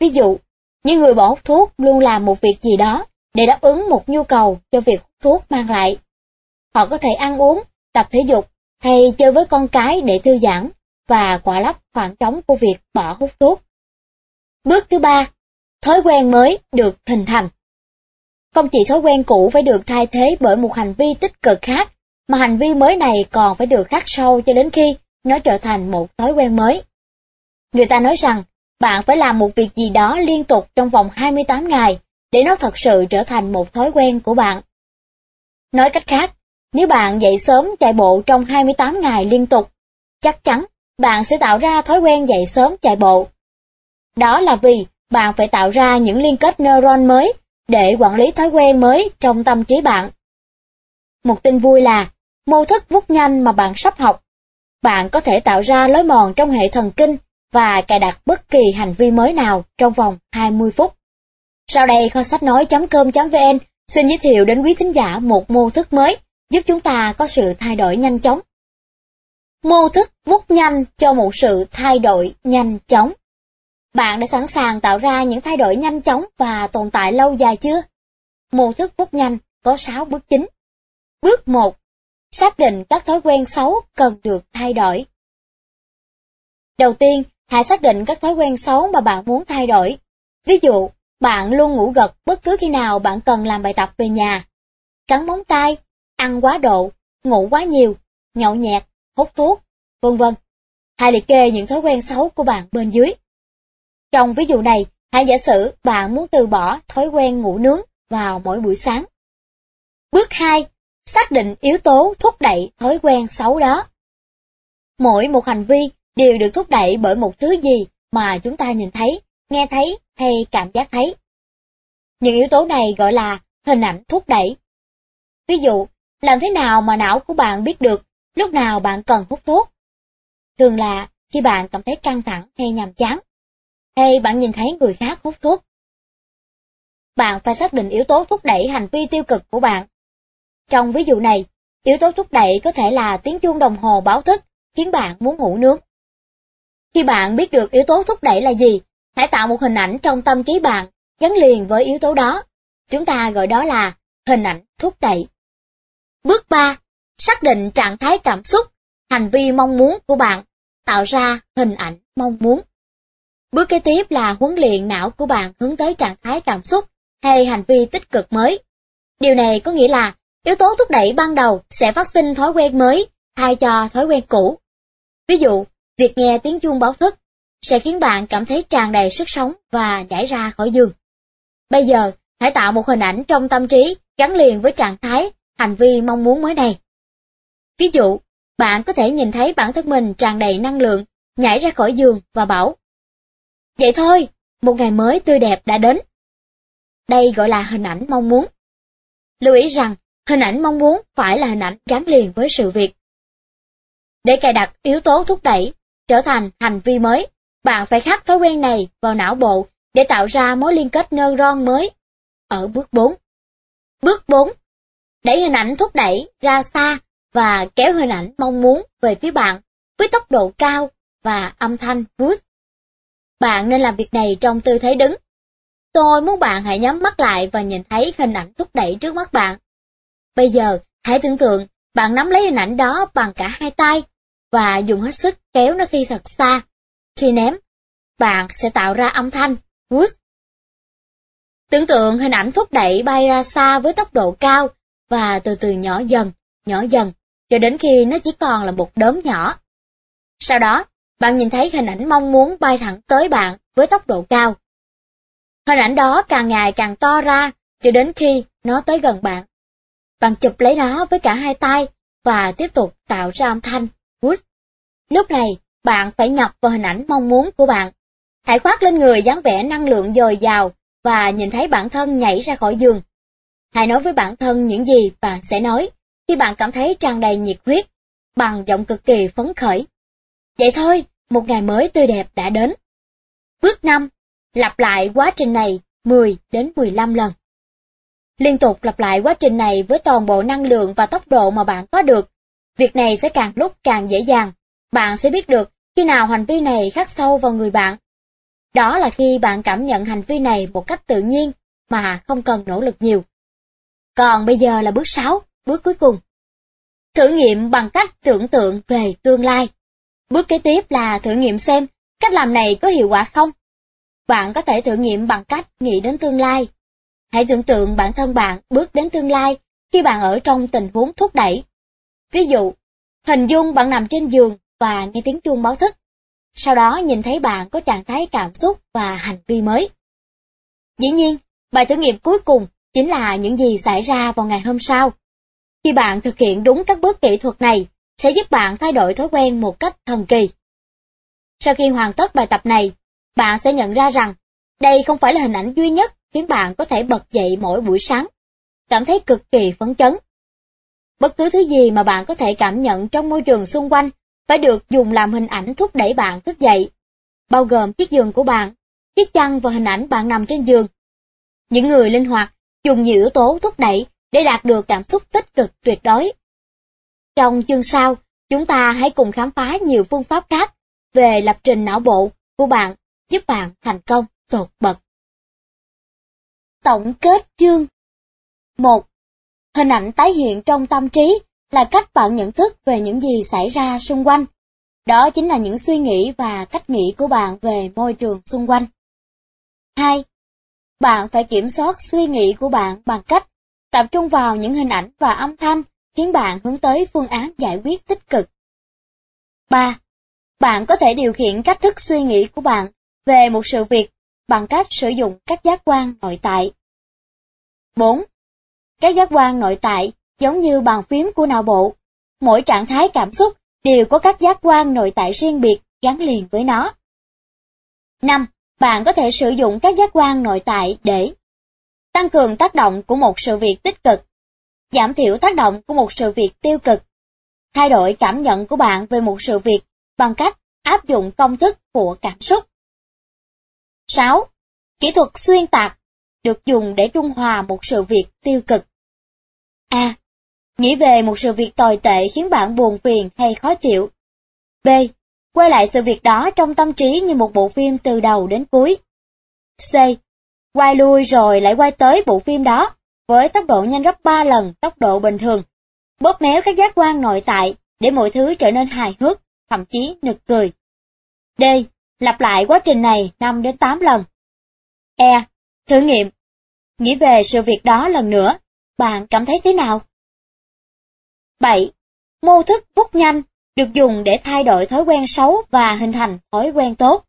Ví dụ, những người bỏ hút thuốc luôn làm một việc gì đó để đáp ứng một nhu cầu cho việc hút thuốc mang lại. Họ có thể ăn uống, tập thể dục hay chơi với con cái để thư giãn và quả lấp khoảng trống của việc bỏ hút thuốc. Bước thứ ba, thói quen mới được hình thành. Không chỉ thói quen cũ phải được thay thế bởi một hành vi tích cực khác, mà hành vi mới này còn phải được khắc sâu cho đến khi nó trở thành một thói quen mới. Người ta nói rằng, bạn phải làm một việc gì đó liên tục trong vòng 28 ngày để nó thật sự trở thành một thói quen của bạn. Nói cách khác, nếu bạn dậy sớm chạy bộ trong 28 ngày liên tục, chắc chắn bạn sẽ tạo ra thói quen dậy sớm chạy bộ. Đó là vì bạn phải tạo ra những liên kết neuron mới để quản lý thói quen mới trong tâm trí bạn. Một tin vui là, mô thức vút nhanh mà bạn sắp học, bạn có thể tạo ra lối mòn trong hệ thần kinh và cài đặt bất kỳ hành vi mới nào trong vòng 20 phút. Sau đây kho sách nói.com.vn xin giới thiệu đến quý thính giả một mô thức mới giúp chúng ta có sự thay đổi nhanh chóng. Mô thức vút nhanh cho một sự thay đổi nhanh chóng. Bạn đã sẵn sàng tạo ra những thay đổi nhanh chóng và tồn tại lâu dài chưa? Mô thức vút nhanh có 6 bước chính. Bước 1. Xác định các thói quen xấu cần được thay đổi. Đầu tiên, hãy xác định các thói quen xấu mà bạn muốn thay đổi. Ví dụ, bạn luôn ngủ gật bất cứ khi nào bạn cần làm bài tập về nhà. Cắn móng tay, ăn quá độ, ngủ quá nhiều, nhậu nhẹt, hút thuốc, vân vân. Hãy liệt kê những thói quen xấu của bạn bên dưới. Trong ví dụ này, hãy giả sử bạn muốn từ bỏ thói quen ngủ nướng vào mỗi buổi sáng. Bước 2. Xác định yếu tố thúc đẩy thói quen xấu đó. Mỗi một hành vi đều được thúc đẩy bởi một thứ gì mà chúng ta nhìn thấy, nghe thấy hay cảm giác thấy. Những yếu tố này gọi là hình ảnh thúc đẩy. Ví dụ, làm thế nào mà não của bạn biết được lúc nào bạn cần hút thuốc? Thường là khi bạn cảm thấy căng thẳng hay nhàm chán, hay bạn nhìn thấy người khác hút thuốc. Bạn phải xác định yếu tố thúc đẩy hành vi tiêu cực của bạn. Trong ví dụ này, yếu tố thúc đẩy có thể là tiếng chuông đồng hồ báo thức khiến bạn muốn ngủ nướng. Khi bạn biết được yếu tố thúc đẩy là gì, hãy tạo một hình ảnh trong tâm trí bạn gắn liền với yếu tố đó. Chúng ta gọi đó là hình ảnh thúc đẩy. Bước 3. Xác định trạng thái cảm xúc, hành vi mong muốn của bạn, tạo ra hình ảnh mong muốn. Bước kế tiếp là huấn luyện não của bạn hướng tới trạng thái cảm xúc hay hành vi tích cực mới. Điều này có nghĩa là yếu tố thúc đẩy ban đầu sẽ phát sinh thói quen mới thay cho thói quen cũ. Ví dụ, việc nghe tiếng chuông báo thức sẽ khiến bạn cảm thấy tràn đầy sức sống và nhảy ra khỏi giường. Bây giờ, hãy tạo một hình ảnh trong tâm trí gắn liền với trạng thái, hành vi mong muốn mới này. Ví dụ, bạn có thể nhìn thấy bản thân mình tràn đầy năng lượng, nhảy ra khỏi giường và bảo Vậy thôi, một ngày mới tươi đẹp đã đến, đây gọi là hình ảnh mong muốn. Lưu ý rằng, hình ảnh mong muốn phải là hình ảnh gắn liền với sự việc. Để cài đặt yếu tố thúc đẩy, trở thành hành vi mới, bạn phải khắc thói quen này vào não bộ để tạo ra mối liên kết neuron mới. Ở bước 4. Bước 4. Đẩy hình ảnh thúc đẩy ra xa và kéo hình ảnh mong muốn về phía bạn với tốc độ cao và âm thanh boost. Bạn nên làm việc này trong tư thế đứng. Tôi muốn bạn hãy nhắm mắt lại và nhìn thấy hình ảnh thúc đẩy trước mắt bạn. Bây giờ, hãy tưởng tượng bạn nắm lấy hình ảnh đó bằng cả hai tay và dùng hết sức kéo nó khi thật xa. Khi ném, bạn sẽ tạo ra âm thanh whoosh. Tưởng tượng hình ảnh thúc đẩy bay ra xa với tốc độ cao và từ từ nhỏ dần, nhỏ dần, cho đến khi nó chỉ còn là một đốm nhỏ. Sau đó, bạn nhìn thấy hình ảnh mong muốn bay thẳng tới bạn với tốc độ cao. Hình ảnh đó càng ngày càng to ra, cho đến khi nó tới gần bạn. Bạn chụp lấy nó với cả hai tay và tiếp tục tạo ra âm thanh Wood. Lúc này, bạn phải nhập vào hình ảnh mong muốn của bạn. Hãy khoác lên người dáng vẻ năng lượng dồi dào và nhìn thấy bản thân nhảy ra khỏi giường. Hãy nói với bản thân những gì bạn sẽ nói khi bạn cảm thấy tràn đầy nhiệt huyết, bằng giọng cực kỳ phấn khởi. Vậy thôi, một ngày mới tươi đẹp đã đến. Bước 5. Lặp lại quá trình này 10 đến 15 lần. Liên tục lặp lại quá trình này với toàn bộ năng lượng và tốc độ mà bạn có được. Việc này sẽ càng lúc càng dễ dàng. Bạn sẽ biết được khi nào hành vi này khắc sâu vào người bạn. Đó là khi bạn cảm nhận hành vi này một cách tự nhiên mà không cần nỗ lực nhiều. Còn bây giờ là bước 6, bước cuối cùng. Thử nghiệm bằng cách tưởng tượng về tương lai. Bước kế tiếp là thử nghiệm xem cách làm này có hiệu quả không. Bạn có thể thử nghiệm bằng cách nghĩ đến tương lai. Hãy tưởng tượng bản thân bạn bước đến tương lai khi bạn ở trong tình huống thúc đẩy. Ví dụ, hình dung bạn nằm trên giường và nghe tiếng chuông báo thức. Sau đó nhìn thấy bạn có trạng thái cảm xúc và hành vi mới. Dĩ nhiên, bài thử nghiệm cuối cùng chính là những gì xảy ra vào ngày hôm sau. Khi bạn thực hiện đúng các bước kỹ thuật này, sẽ giúp bạn thay đổi thói quen một cách thần kỳ. Sau khi hoàn tất bài tập này, bạn sẽ nhận ra rằng đây không phải là hình ảnh duy nhất khiến bạn có thể bật dậy mỗi buổi sáng, cảm thấy cực kỳ phấn chấn. Bất cứ thứ gì mà bạn có thể cảm nhận trong môi trường xung quanh phải được dùng làm hình ảnh thúc đẩy bạn thức dậy, bao gồm chiếc giường của bạn, chiếc chăn và hình ảnh bạn nằm trên giường. Những người linh hoạt dùng nhiều yếu tố thúc đẩy để đạt được cảm xúc tích cực tuyệt đối. Trong chương sau, chúng ta hãy cùng khám phá nhiều phương pháp khác về lập trình não bộ của bạn giúp bạn thành công tột bậc. Tổng kết chương 1. Hình ảnh tái hiện trong tâm trí là cách bạn nhận thức về những gì xảy ra xung quanh. Đó chính là những suy nghĩ và cách nghĩ của bạn về môi trường xung quanh. 2. Bạn phải kiểm soát suy nghĩ của bạn bằng cách tập trung vào những hình ảnh và âm thanh khiến bạn hướng tới phương án giải quyết tích cực. 3. Bạn có thể điều khiển cách thức suy nghĩ của bạn về một sự việc bằng cách sử dụng các giác quan nội tại. 4. Các giác quan nội tại giống như bàn phím của não bộ. Mỗi trạng thái cảm xúc đều có các giác quan nội tại riêng biệt gắn liền với nó. 5. Bạn có thể sử dụng các giác quan nội tại để tăng cường tác động của một sự việc tích cực, giảm thiểu tác động của một sự việc tiêu cực, thay đổi cảm nhận của bạn về một sự việc bằng cách áp dụng công thức của cảm xúc. 6. Kỹ thuật xuyên tạc được dùng để trung hòa một sự việc tiêu cực. A. Nghĩ về một sự việc tồi tệ khiến bạn buồn phiền hay khó chịu. B. Quay lại sự việc đó trong tâm trí như một bộ phim từ đầu đến cuối. C. Quay lui rồi lại quay tới bộ phim đó, với tốc độ nhanh gấp 3 lần tốc độ bình thường. Bóp méo các giác quan nội tại để mọi thứ trở nên hài hước, thậm chí nực cười. D. Lặp lại quá trình này 5 đến 8 lần. E. Thử nghiệm. Nghĩ về sự việc đó lần nữa, bạn cảm thấy thế nào? 7. Mô thức bút nhanh được dùng để thay đổi thói quen xấu và hình thành thói quen tốt.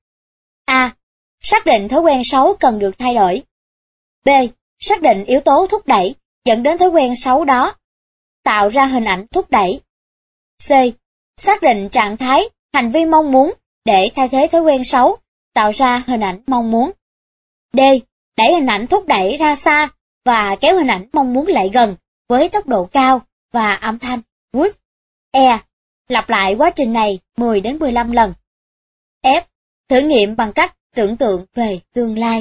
A. Xác định thói quen xấu cần được thay đổi. B. Xác định yếu tố thúc đẩy dẫn đến thói quen xấu đó. Tạo ra hình ảnh thúc đẩy. C. Xác định trạng thái, hành vi mong muốn để thay thế thói quen xấu, tạo ra hình ảnh mong muốn. D. đẩy hình ảnh thúc đẩy ra xa và kéo hình ảnh mong muốn lại gần với tốc độ cao và âm thanh wood. e. Lặp lại quá trình này 10 đến 15 lần. F. Thử nghiệm bằng cách tưởng tượng về tương lai.